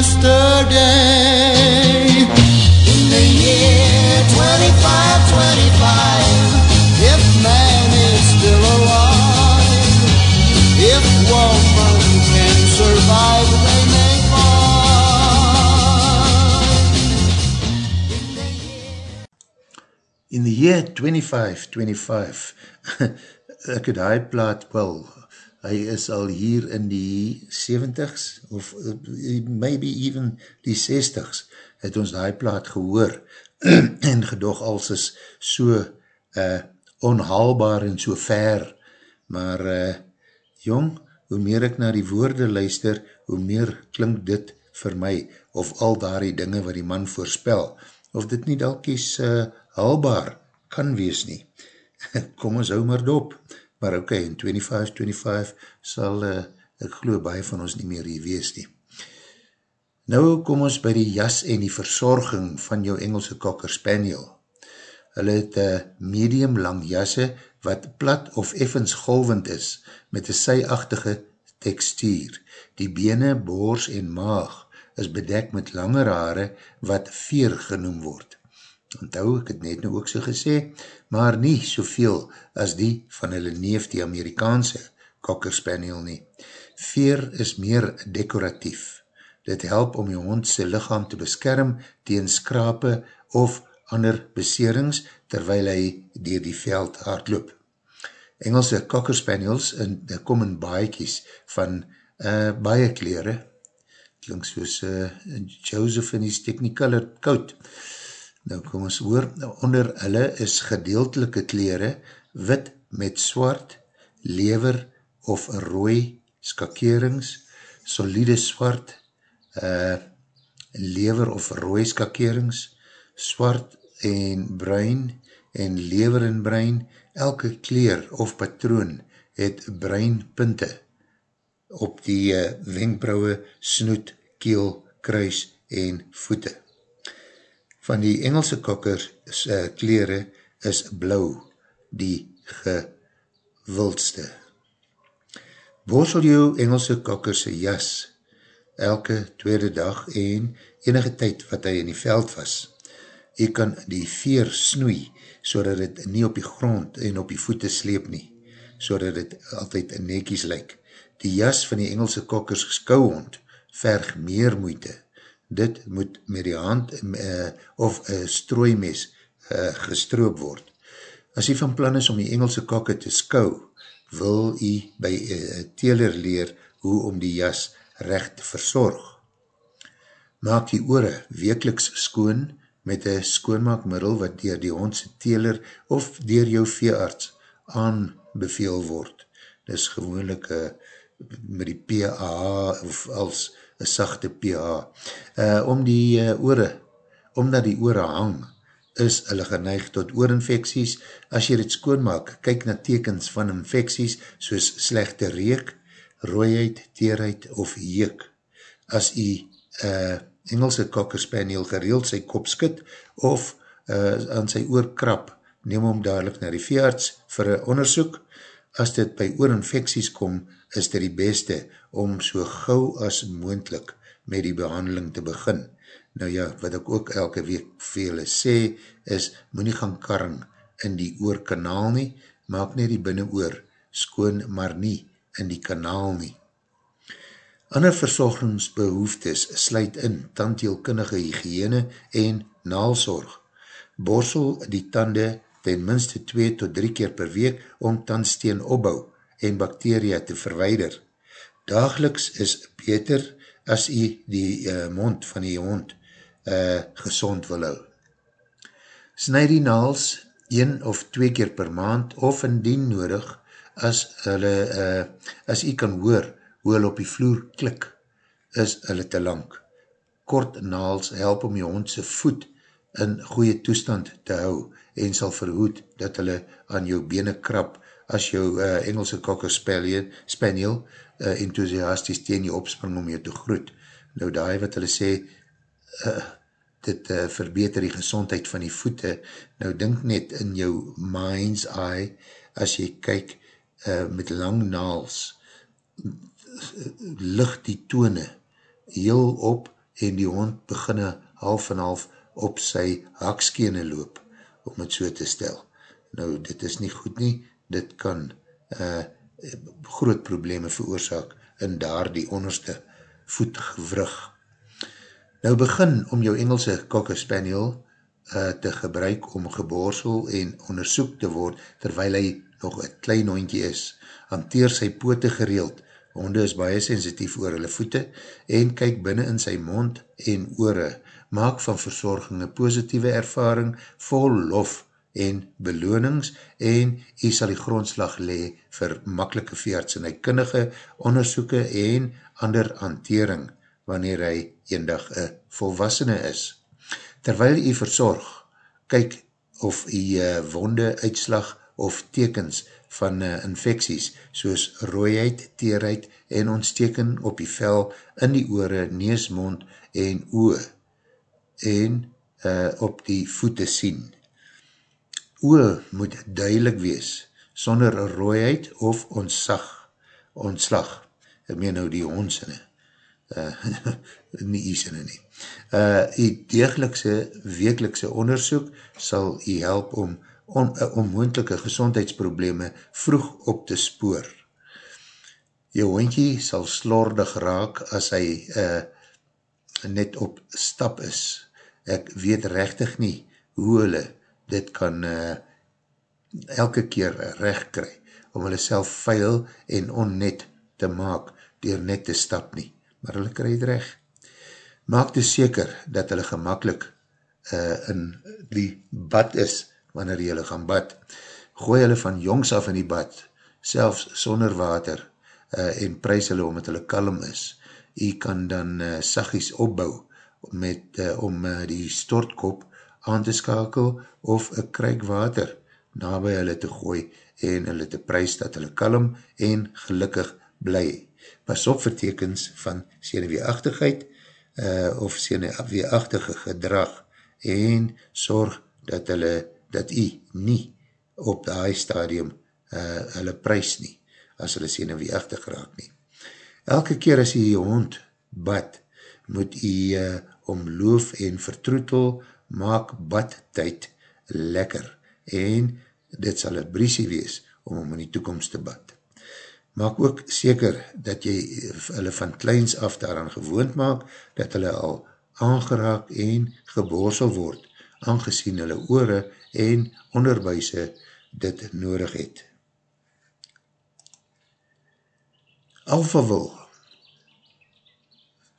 yesterday. In the year 2525, if man is still alive, if woman can survive, they may find. In the year 2525, ek het die plaat wel, hy is al hier in die 70s, of uh, maybe even die 60s, het ons die plaat gehoor, en gedog als is so uh, onhaalbaar en so ver, maar uh, jong, hoe meer ek na die woorde luister, hoe meer klink dit vir my, of al daar die dinge wat die man voorspel, of dit nie dalkies uh, haalbaar kan wees nie. Kom ons hou maar dop. Maar ok, in 25-25 sal uh, ek geloof baie van ons nie meer hier wees nie. Nou kom ons by die jas en die verzorging van jou Engelse Cocker Spaniel. Hulle het uh, medium lang jasse wat plat of effens golvend is met een syachtige tekstuur. Die bene, boors en maag is bedek met langer haare wat veer genoem word. Onthou, ek het net nou ook so gesê, maar nie soveel as die van hulle neef die Amerikaanse Cocker Spaniel nie. Veer is meer decoratief. Dit help om jou hond sy lichaam te beskerm tegen skrape of ander beserings terwyl hy dier die veld hardloop. Engelse Cocker Spaniels in, kom in baiekies van uh, baie kleren, klink soos uh, Joseph in die Technicolor coat, Nou kom ons hoor, onder hulle is gedeeltelike kleren, wit met swart, lever of rooi skakerings, solide swart, uh, lever of rooi skakerings, swart en bruin en lever en bruin, elke kleer of patroon het bruin pinte op die uh, wenkbrauwe, snoet, keel, kruis en voete van die Engelse kokkers uh, kleren is blauw, die gewildste. Borsel jou Engelse kokkerse jas elke tweede dag en enige tyd wat hy in die veld was. Jy kan die veer snoei so dat het nie op die grond en op die voete sleep nie, so dat het altyd nekies lyk. Die jas van die Engelse kokkers skouwond verg meer moeite dit moet met die hand uh, of uh, strooimes uh, gestroop word. As jy van plan is om die Engelse kakke te skou, wil jy by uh, teler leer hoe om die jas recht verzorg. Maak die oore wekeliks skoon met een skoonmaakmiddel wat dier die hondse teler of dier jou veearts aanbeveel word. Dit is gewoonlik uh, met die PAH of als een sachte pH. Uh, om die uh, oore, omdat die oore hang, is hulle geneig tot oorinfecties. As jy dit skoonmaak, kyk na tekens van infecties soos slechte reek, rooiheid, teerheid of jeek. As jy uh, Engelse kokkerspaniel gereeld sy kop skit of uh, aan sy oor krap, neem hom dadelijk na die veearts vir een onderzoek. As dit by oorinfecties kom, is dit die beste om so gauw as moendlik met die behandeling te begin. Nou ja, wat ek ook elke week vele sê, is, moet nie gaan karring in die oorkanaal nie, maak nie die binnenoor skoon, maar nie in die kanaal nie. Ander verzorgingsbehoeftes sluit in tandheelkundige hygiëne en naalzorg. Borsel die tande ten minste 2 tot 3 keer per week om tandsteen opbouw en bakteria te verweider. Dageliks is beter as jy die uh, mond van die hond uh, gezond wil hou. Snij die naals een of twee keer per maand of indien nodig as hulle, uh, as jy kan hoor hoe hulle op die vloer klik, is hulle te lang. Kort naals help om jy hondse voet in goeie toestand te hou en sal verhoed dat hulle aan jou bene krap as jou uh, Engelse cocker spaniel uh, enthousiasties teen jy opspring om jou te groet. Nou daai wat hulle sê, uh, dit uh, verbeter die gezondheid van die voete. Nou dink net in jou mind's eye, as jy kyk uh, met lang naals, licht die tone heel op en die hond beginne half en half op sy hakskene loop, om het so te stel. Nou, dit is nie goed nie, dit kan uh, groot probleme veroorzaak in daar die onderste voetgewrug. Nou begin om jou Engelse Cocker Spaniel uh, te gebruik om geborsel en onderzoek te word terwyl hy nog een klein hondje is. Hanteer sy pote gereeld. Honde is baie sensitief oor hulle voete en kyk binnen in sy mond en oore. Maak van verzorging een positieve ervaring vol lof en belonings en hy sal die grondslag le vir makkelike veerts en hy kundige onderzoeke en ander hantering wanneer hy eendag een volwassene is. Terwyl hy verzorg, kyk of hy wonde uitslag of tekens van infecties soos rooiheid, teerheid en ontsteken op die vel in die oore, nees, mond en oe en uh, op die voete sien oe moet duidelik wees, sonder rooiheid of ontsag, ontslag, ek meen nou die hondsinne, uh, nie die sinne nie. Uh, die degelikse wekelikse onderzoek sal jy help om on, uh, onmoendelike gezondheidsprobleme vroeg op te spoor. Jou hondje sal slordig raak as hy uh, net op stap is. Ek weet rechtig nie hoe hulle dit kan uh, elke keer recht kry, om hulle self vuil en onnet te maak, dier net te stap nie, maar hulle kry het recht. Maak dus seker dat hulle gemakkelijk uh, in die bad is, wanneer hulle gaan bad. Gooi hulle van jongs af in die bad, selfs sonder water, uh, en prijs hulle omdat hulle kalm is. Jy kan dan uh, sagies opbou, met, uh, om uh, die stortkop aan te skakel of een kruik water na by hulle te gooi en hulle te prijs dat hulle kalm en gelukkig bly. Pas op vir tekens van seneweeachtigheid uh, of seneweeachtige gedrag en sorg dat hulle, dat jy nie op die stadium uh, hulle prijs nie, as hulle seneweeachtig raak nie. Elke keer as jy jy hond bad, moet jy uh, om loof en vertroetel maak badtijd lekker en dit sal een briesie wees om om in die toekomst te bad. Maak ook seker dat jy hulle van kleins af daaraan gewoond maak, dat hulle al aangeraak en geborsel word, aangezien hulle oore en onderbuise dit nodig het. Alpha wil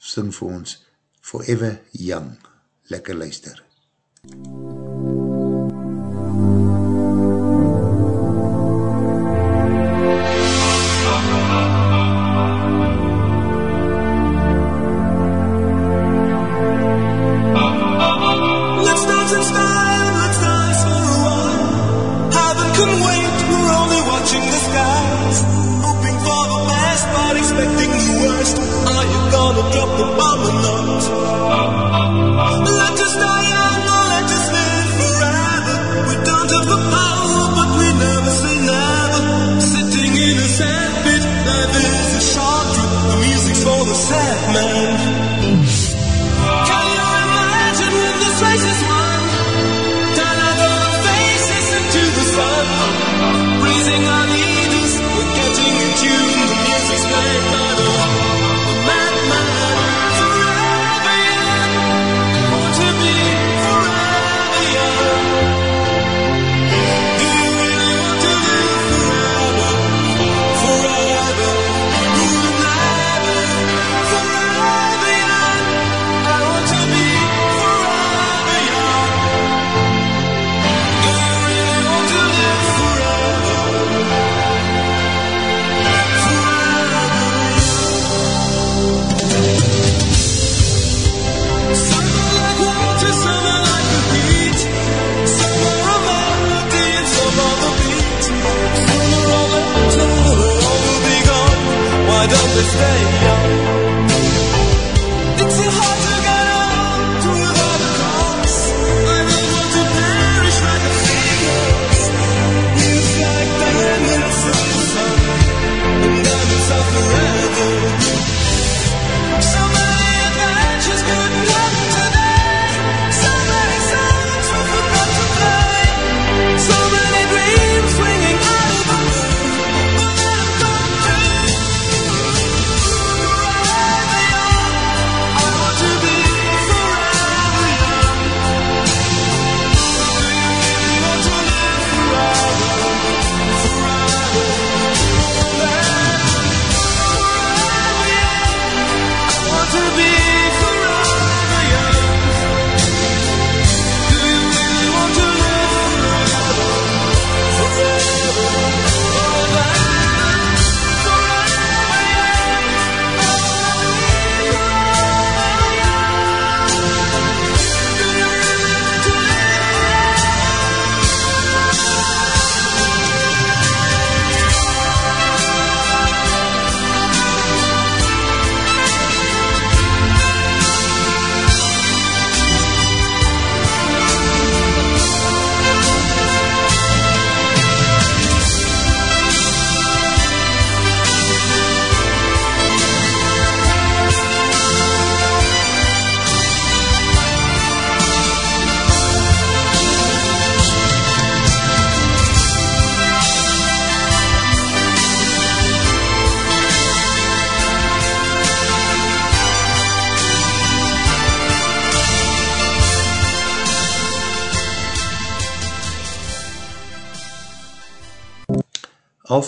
sing vir ons Forever Young. Lekker luister. Thank you.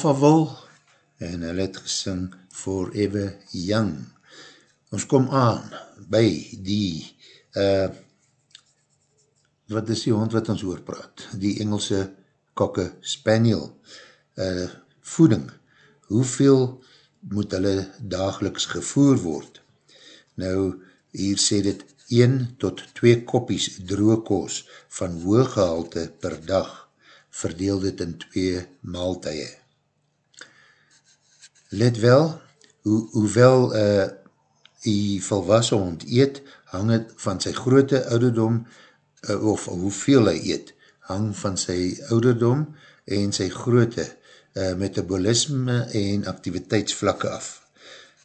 Alpha Will en hulle het gesing Forever Young. Ons kom aan by die uh, wat is die hond wat ons oorpraat? Die Engelse kokke Spaniel uh, voeding. Hoeveel moet hulle dageliks gevoer word? Nou, hier sê dit 1 tot 2 koppies droogkoos van hooggehalte per dag verdeel dit in 2 maaltuie let wel, ho hoewel uh, die volwassen hond eet, hang het van sy grote ouderdom, uh, of hoeveel hy eet, hang van sy ouderdom en sy grote uh, metabolisme en activiteitsvlakke af.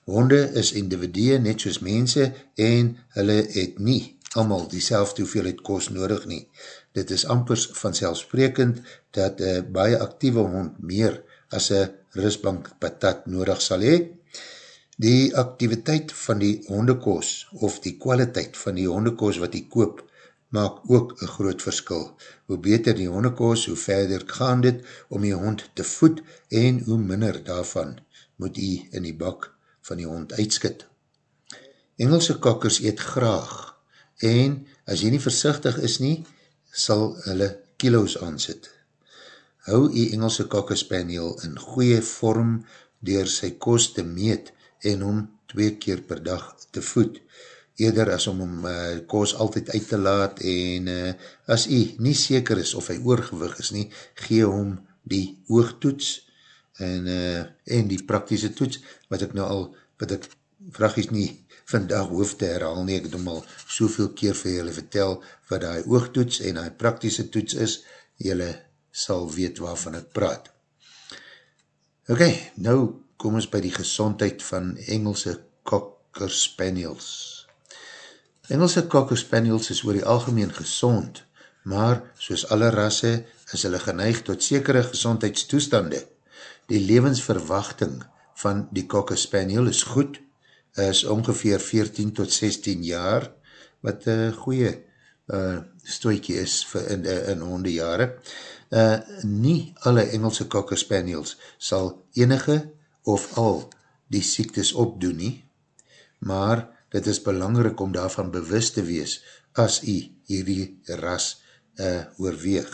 Honde is individue net soos mense en hulle het nie allemaal die selfde hoeveelheid kost nodig nie. Dit is ampers vanzelfsprekend dat een baie actieve hond meer as een rustbank patat nodig sal hee. Die activiteit van die hondekoos of die kwaliteit van die hondekoos wat die koop maak ook een groot verskil. Hoe beter die hondekoos, hoe verder gaan dit om die hond te voed en hoe minder daarvan moet die in die bak van die hond uitskit. Engelse kakkers eet graag en as jy nie versichtig is nie, sal hulle kilo's aansit hou die Engelse Cocker in goeie vorm dier sy kost te meet en om twee keer per dag te voed, eerder as om om uh, kost altyd uit te laat en uh, as hy nie seker is of hy oorgewig is nie, gee hom die oogtoets en, uh, en die praktische toets, wat ek nou al, wat ek vragies nie vandag hoef te herhaal nie, ek het hom al soveel keer vir julle vertel, wat die oogtoets en die praktische toets is, julle sal weet waarvan ek praat. Ok, nou kom ons by die gezondheid van Engelse Cocker Spaniels. Engelse Cocker Spaniels is oor die algemeen gezond, maar soos alle rasse is hulle geneig tot sekere gezondheidstoestande. Die levensverwachting van die Cocker Spaniel is goed, is ongeveer 14 tot 16 jaar, wat een goeie uh, stootje is vir in, in hondejare. Uh, nie alle Engelse Cocker Spaniels sal enige of al die siektes opdoen nie, maar dit is belangrik om daarvan bewust te wees as jy hierdie ras uh, oorweeg.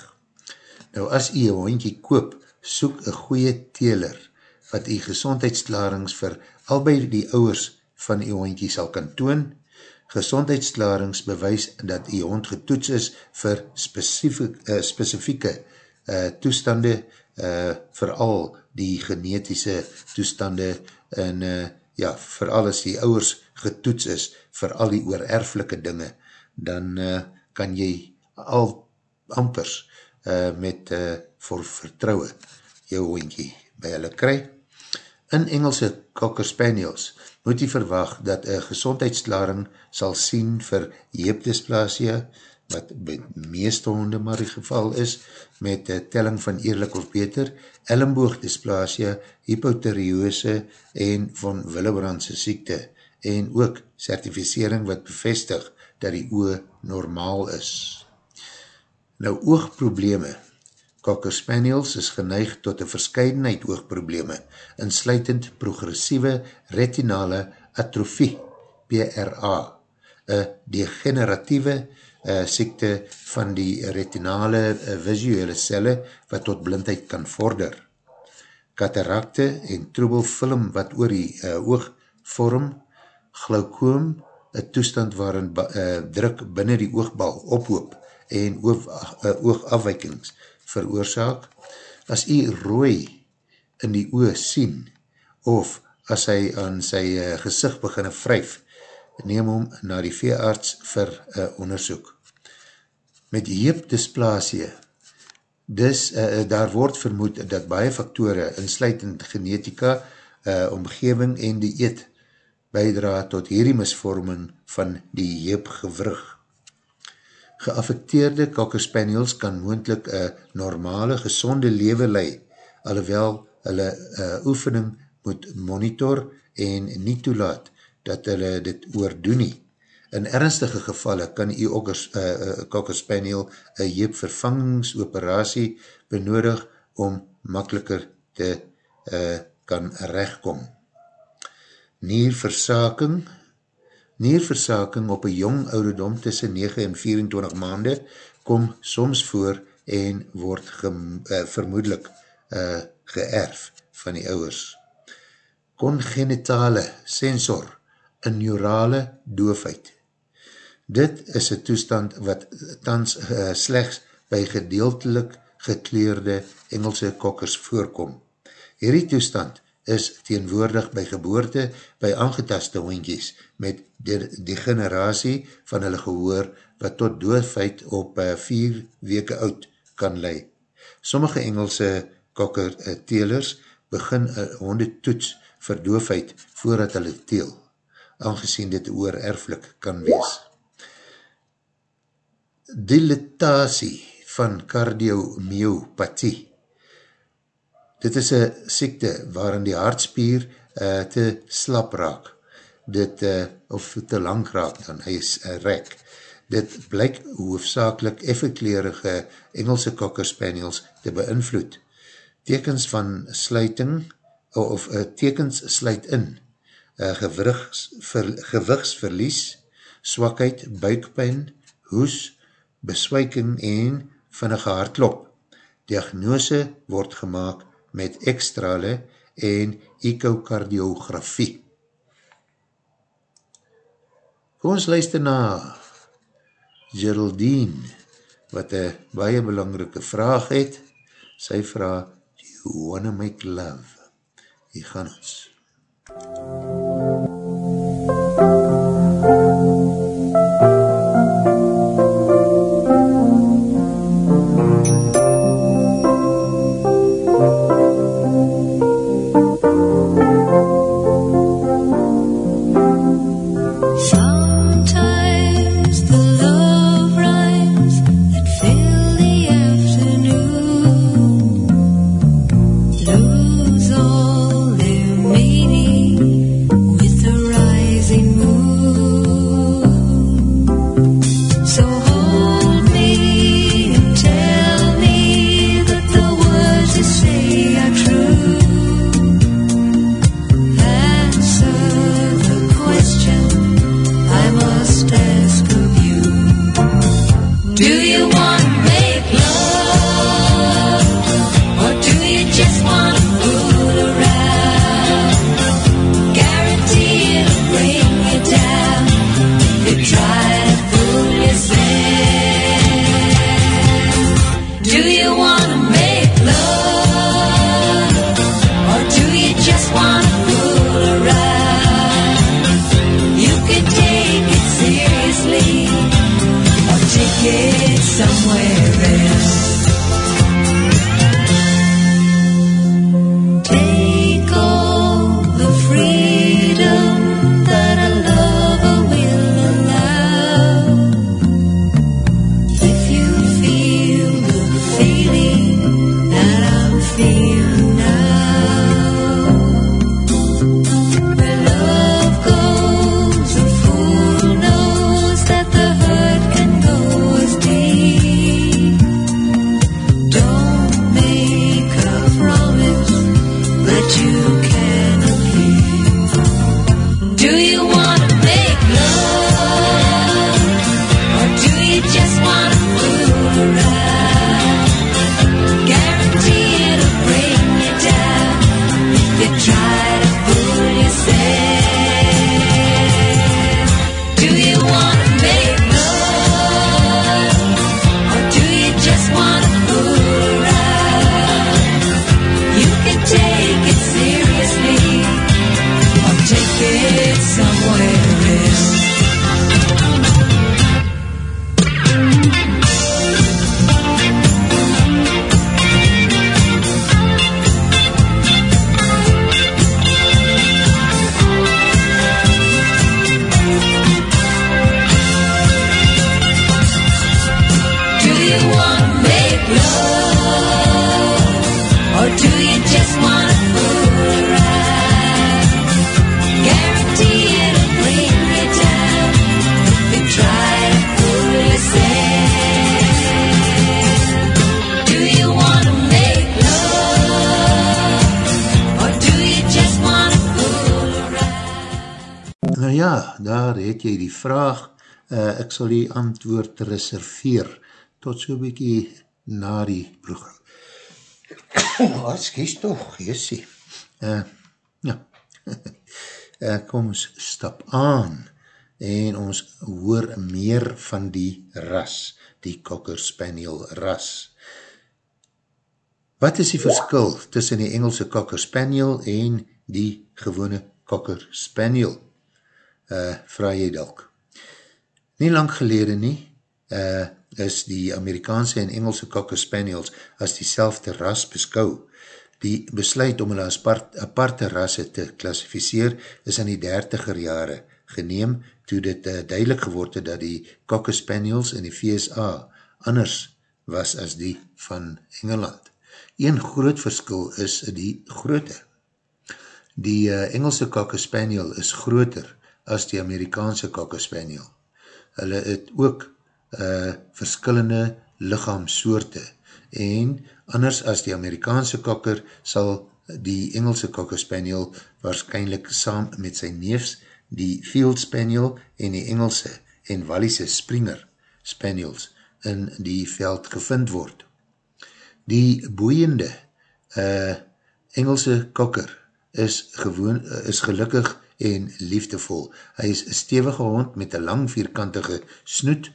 Nou as jy een hondje koop, soek een goeie teler wat jy gezondheidsklarings vir albei die ouwers van jy hondje sal kan toon, gezondheidsklarings bewys dat die hond getoets is vir specifieke, uh, specifieke uh, toestande, uh, vooral die genetische toestande en uh, ja, vooral as die ouwers getoets is vir al die oererflike dinge, dan uh, kan jy al ampers uh, met uh, voor vertrouwe jou hoentje by hulle kry. In Engelse Cocker Spaniels moet jy verwag dat een gezondheidsklaring sal sien vir jeepdysplasia, wat by meeste honde maar die geval is, met telling van eerlijk of beter, ellenboogdysplasia, hypotheriose en van Willebrandse siekte, en ook certificering wat bevestig dat die oog normaal is. Nou, oogprobleme. Cocker Spaniels is geneig tot een verscheidenheid oogprobleme, insluitend progressieve retinale atrofie, PRA, een degeneratieve uh, siekte van die retinale uh, visuele celle wat tot blindheid kan vorder. Katarakte en troebelfilm wat oor die uh, oog vorm, glaukoom, een toestand waarin uh, druk binnen die oogbal ophoop en oog, uh, oogafwijkings veroorzaak. As jy rooi in die oog sien, of as hy aan sy uh, gezicht beginne vryf, neem hom na die veearts vir uh, onderzoek met heepdysplasie. Dus uh, daar word vermoed dat baie faktore, insluitend genetika, uh, omgeving en die eet, bijdra tot hierdie misvorming van die heepgewrug. Geaffekteerde kakkerspaniels kan moendlik een normale, gezonde lewe lei, alhoewel hulle uh, oefening moet monitor en nie toelaat dat hulle dit oordoen nie. In ernstige gevalle kan u ook as uh, uh, Cocker Spaniel een jeepvervangingsoperatie benodig om makkeliker te uh, kan rechtkom. Nierversaking Nierversaking op een jong ouderdom tussen 9 en 24 maande kom soms voor en word ge, uh, vermoedelijk uh, geërf van die ouwers. Congenitale sensor, een neurale doofheid. Dit is een toestand wat tans uh, slechts by gedeeltelik gekleurde Engelse kokkers voorkom. Hierdie toestand is teenwoordig by geboorte by aangetaste hondjies met die, die generatie van hulle gehoor wat tot doofheid op uh, vier weke oud kan lei. Sommige Engelse kokker uh, telers begin uh, honde toets vir doofheid voordat hulle teel, aangezien dit oor erflik kan wees dilatatie van cardiomyopathie. Dit is een siekte waarin die hartspier uh, te slap raak, dit, uh, of te lang raak, dan hy is uh, rek. Dit blyk hoofdzakelik effekleerige Engelse kokkerspaniels te beïnvloed. Tekens van sluiting, of uh, tekens sluit in, uh, gewigsverlies, swakheid, buikpijn, hoes, beswijking en vinnige hartklop. Diagnose word gemaakt met ekstrale en echocardiografie. Kom ons luister na Geraldine, wat een baie belangrike vraag het. Sy vraag, do you wanna make love? Hier gaan ons. see antwoord reserveer, tot so bykie na die program. Oh, excuse toch, jessie. Uh, ja, uh, kom ons stap aan, en ons hoor meer van die ras, die Cocker Spaniel ras. Wat is die verskil tussen die Engelse Cocker Spaniel en die gewone Cocker Spaniel? Uh, vraag jy dalk. Nie lang gelede nie, uh, is die Amerikaanse en Engelse Cocker Spaniels as die selfde ras beskou. Die besluit om hulle as part, aparte rasse te klassificeer is in die dertiger jare geneem toe dit uh, duidelik geword het dat die Cocker Spaniels in die VSA anders was as die van Engeland. Een groot verskil is die grootte. Die uh, Engelse Cocker Spaniel is groter as die Amerikaanse Cocker Spaniel. Hulle het ook uh, verskillende lichaamsoorte en anders as die Amerikaanse kokker sal die Engelse kokker spaniel waarschijnlijk saam met sy neefs die field spaniel en die Engelse en Walliese springer spaniels in die veld gevind word. Die boeiende uh, Engelse kokker is, gewoon, is gelukkig en liefdevol. Hy is stevige hond met een lang vierkantige snoet,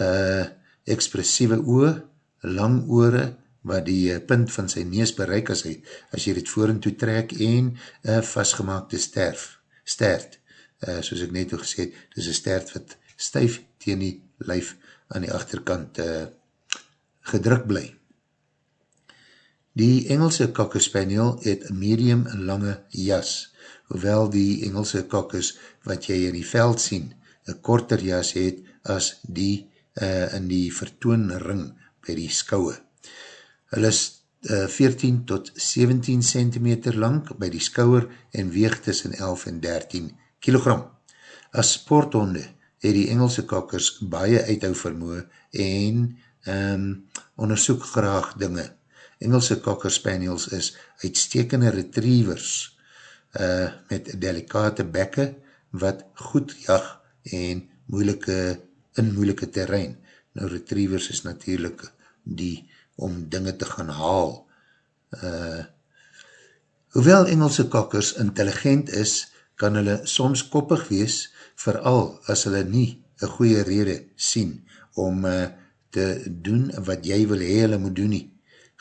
uh, expressieve oor, lang oore, wat die uh, punt van sy nees bereik as, hy, as jy dit voor en toe trek, en uh, vastgemaakte sterf, stert, uh, soos ek net al gesê, dit is een stert wat stuif teen die lijf aan die achterkant uh, gedruk bly. Die Engelse Cocker Spaniel het medium lange jas, hoewel die Engelse Cockers wat jy in die veld sien, een korter jas het as die uh, in die vertoonring by die skouwe. Hulle is uh, 14 tot 17 cm lang by die skouwer en weeg tussen 11 en 13 kg. As sporthonde het die Engelse kakkers baie uithou vermoe en um, onderzoek graag dinge. Engelse kakker spaniels is uitstekende retrievers uh, met delikate bekke wat goed jag en moeilike in moeilike terrein. Nou retrievers is natuurlijk die om dinge te gaan haal. Uh, hoewel Engelse kakkers intelligent is, kan hulle soms koppig wees, vooral as hulle nie een goeie rede sien om uh, te doen wat jy wil hee hulle moet doen nie.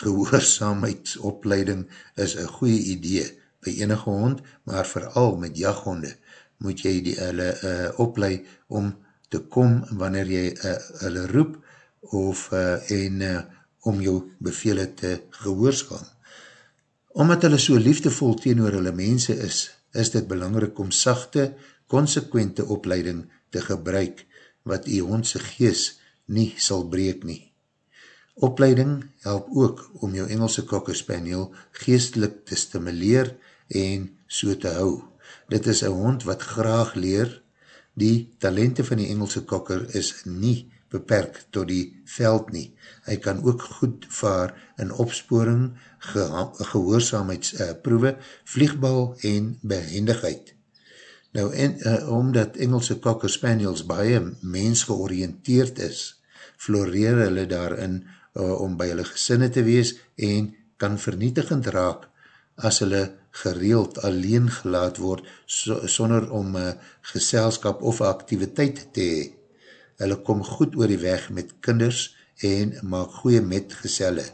Gehoorzaamheidsopleiding is een goeie idee by enige hond, maar vooral met jaghonde moet jy die hulle uh, opleid om te kom wanneer jy uh, hulle roep of uh, en uh, om jou bevele te gehoorskam. Omdat hulle so liefdevol teenoor hulle mense is, is dit belangrik om sachte, konsekwente opleiding te gebruik wat die hondse gees nie sal breek nie. Opleiding help ook om jou Engelse Cocker Spaniel geestelik te stimuleer en so te hou. Dit is een hond wat graag leer, Die talente van die Engelse kokker is nie beperk tot die veld nie. Hy kan ook goed vaar in opsporing, ge gehoorzaamheidsproewe, uh, vliegbal en behendigheid. Nou, en, uh, omdat Engelse kokker spaniels baie mens georiënteerd is, floreer hulle daarin uh, om by hulle gesinne te wees en kan vernietigend raak as hulle gereeld alleen gelaat word so, sonder om uh, geselskap of activiteit te hee. Hulle kom goed oor die weg met kinders en maak goeie metgezelle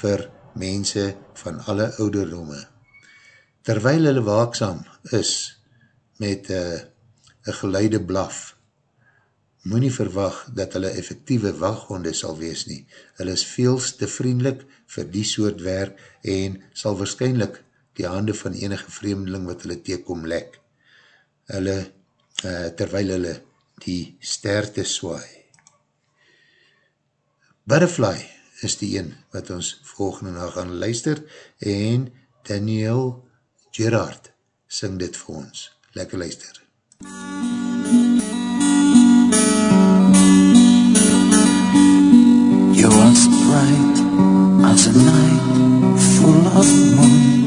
vir mense van alle ouderdomme. Terwyl hulle waaksam is met eh, een uh, geleide blaf, moet nie verwag dat hulle effectieve waghonde sal wees nie. Hulle is veels te vriendelik vir die soort werk en sal waarschijnlijk die hande van enige vreemdeling wat hulle teekom lek. Hulle, uh, terwyl hulle die sterte swaai. Butterfly is die een wat ons volgende na gaan luister en Daniel Gerard sing dit vir ons. Lekker luister. You are as bright as a night full of moon.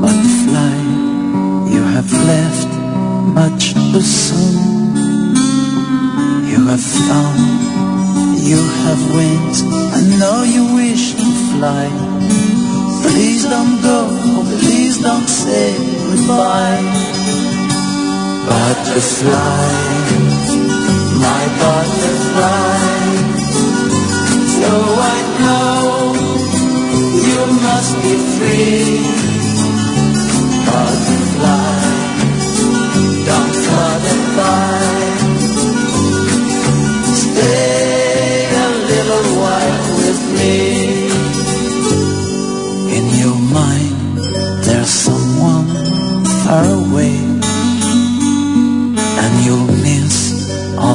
Butterfly, you have left much too soon. You have found, you have wings. I know you wish to fly. Please don't go, please don't say goodbye. Butterfly my butterfly. So I know you must be free. Butterfly, don't butterfly. Stay a little while with me. In your mind, there's someone far away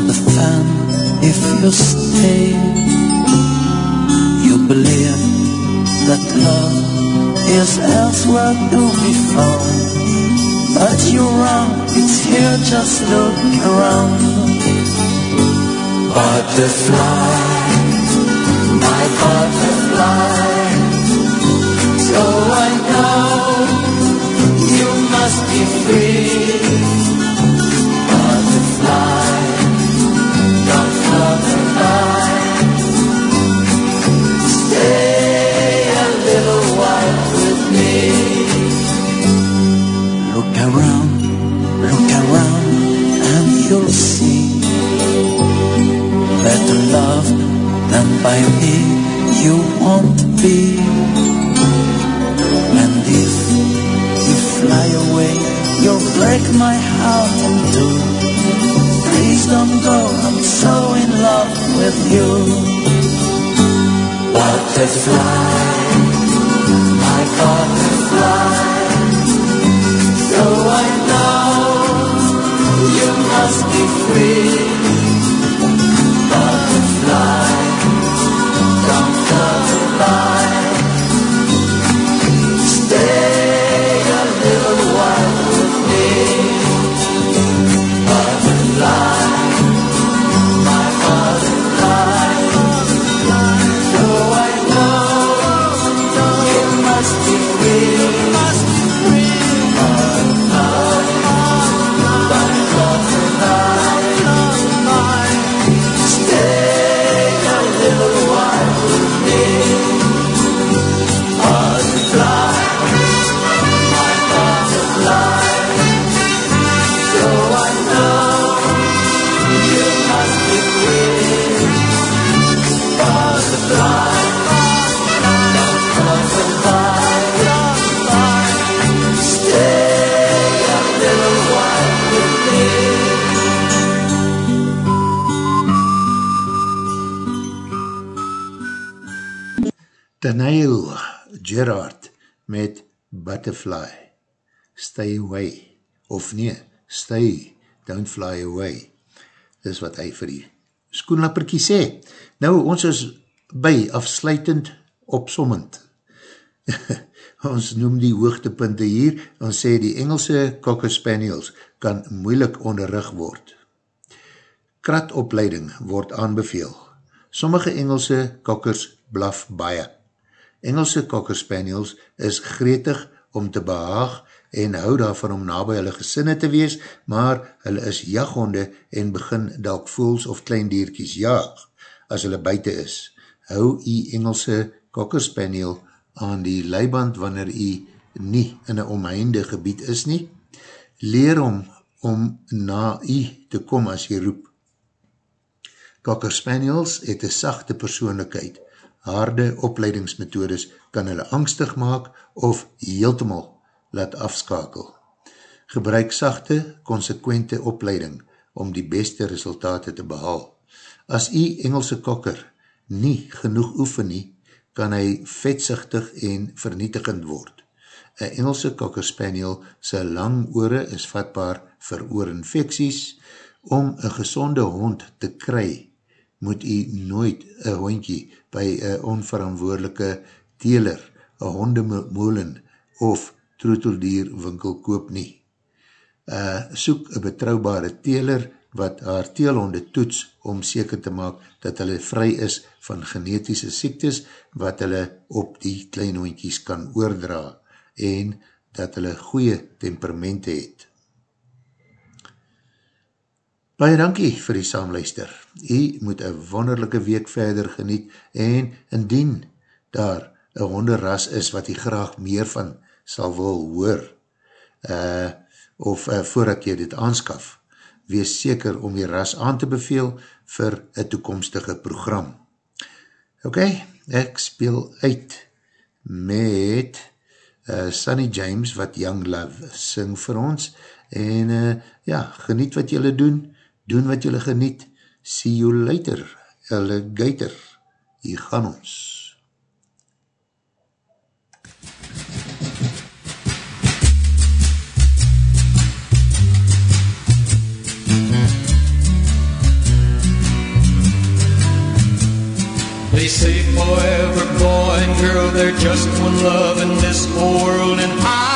the if you stay. You believe that love is elsewhere to be found, but you're wrong. It's here. Just look around. Butterfly, my butterfly. So I know you must be free by me you won't be. And if you fly away, you'll break my heart in two. Please don't go, I'm so in love with you. Butterfly, my butterfly. So I know you must be free. Daniel Gerard met Butterfly Stay Away of nee, Stay, Don't Fly Away dis wat hy vir die skoenlapperkie sê. Nou ons is by afsluitend opsommend. Ons noem die hoogtepunte hier ons sê die Engelse Cocker Spaniels kan moeilik onderrig word. Kratopleiding word aanbeveel. Sommige Engelse kokkers blaf baie Engelse Cocker Spaniels is gretig om te behaag en hou daarvan om nabij hulle gesinne te wees, maar hulle is jaghonde en begin dalk voels of klein dierkies jaag as hulle buiten is. Hou jy Engelse Cocker Spaniel aan die leiband wanneer jy nie in een omheinde gebied is nie. Leer om om na jy te kom as jy roep. Cocker Spaniels het een sachte persoonlijkheid, harde opleidingsmethodes kan hulle angstig maak of heeltemal laat afskakel. Gebruik sachte, consequente opleiding om die beste resultate te behaal. As jy Engelse kokker nie genoeg oefen nie, kan hy vetsichtig en vernietigend word. Een Engelse kokker spaniel sy lang oore is vatbaar vir oorinfecties. Om een gezonde hond te kry, moet u nooit een hondkie by een onverantwoordelike teler, een hondemolen of troeteldier winkel koop nie. Uh, soek een betrouwbare teler wat haar teelhonde toets om seker te maak dat hulle vry is van genetische siektes wat hulle op die klein hondkies kan oordra en dat hulle goeie temperamente het. Baie dankie vir die saamluister. U moet een wonderlijke week verder geniet en indien daar een honderras is wat u graag meer van sal wil hoor uh, of uh, voordat jy dit aanskaf, wees seker om die ras aan te beveel vir een toekomstige program. Ok, ek speel uit met uh, Sunny James wat Young Love sing vir ons en uh, ja, geniet wat jylle doen, doen wat jylle geniet, see you later, alligator, hier gaan ons. They say forever, boy and girl, they're just one love in this world, and I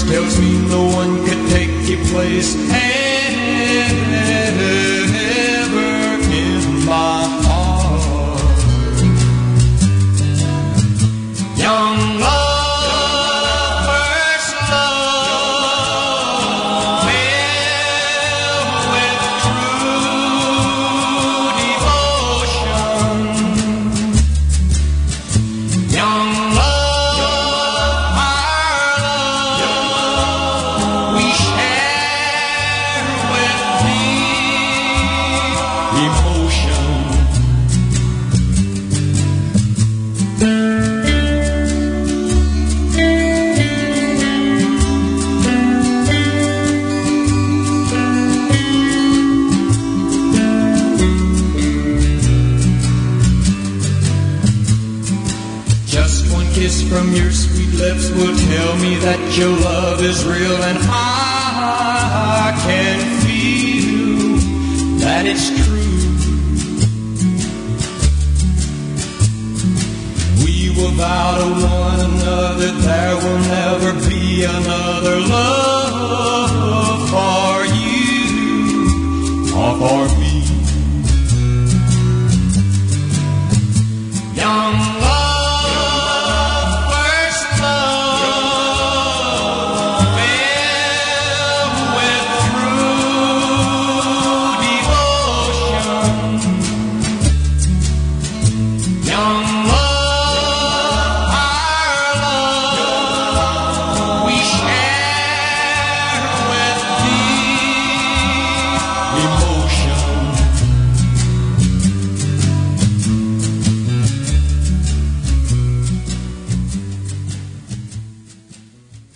tells me no one could take your place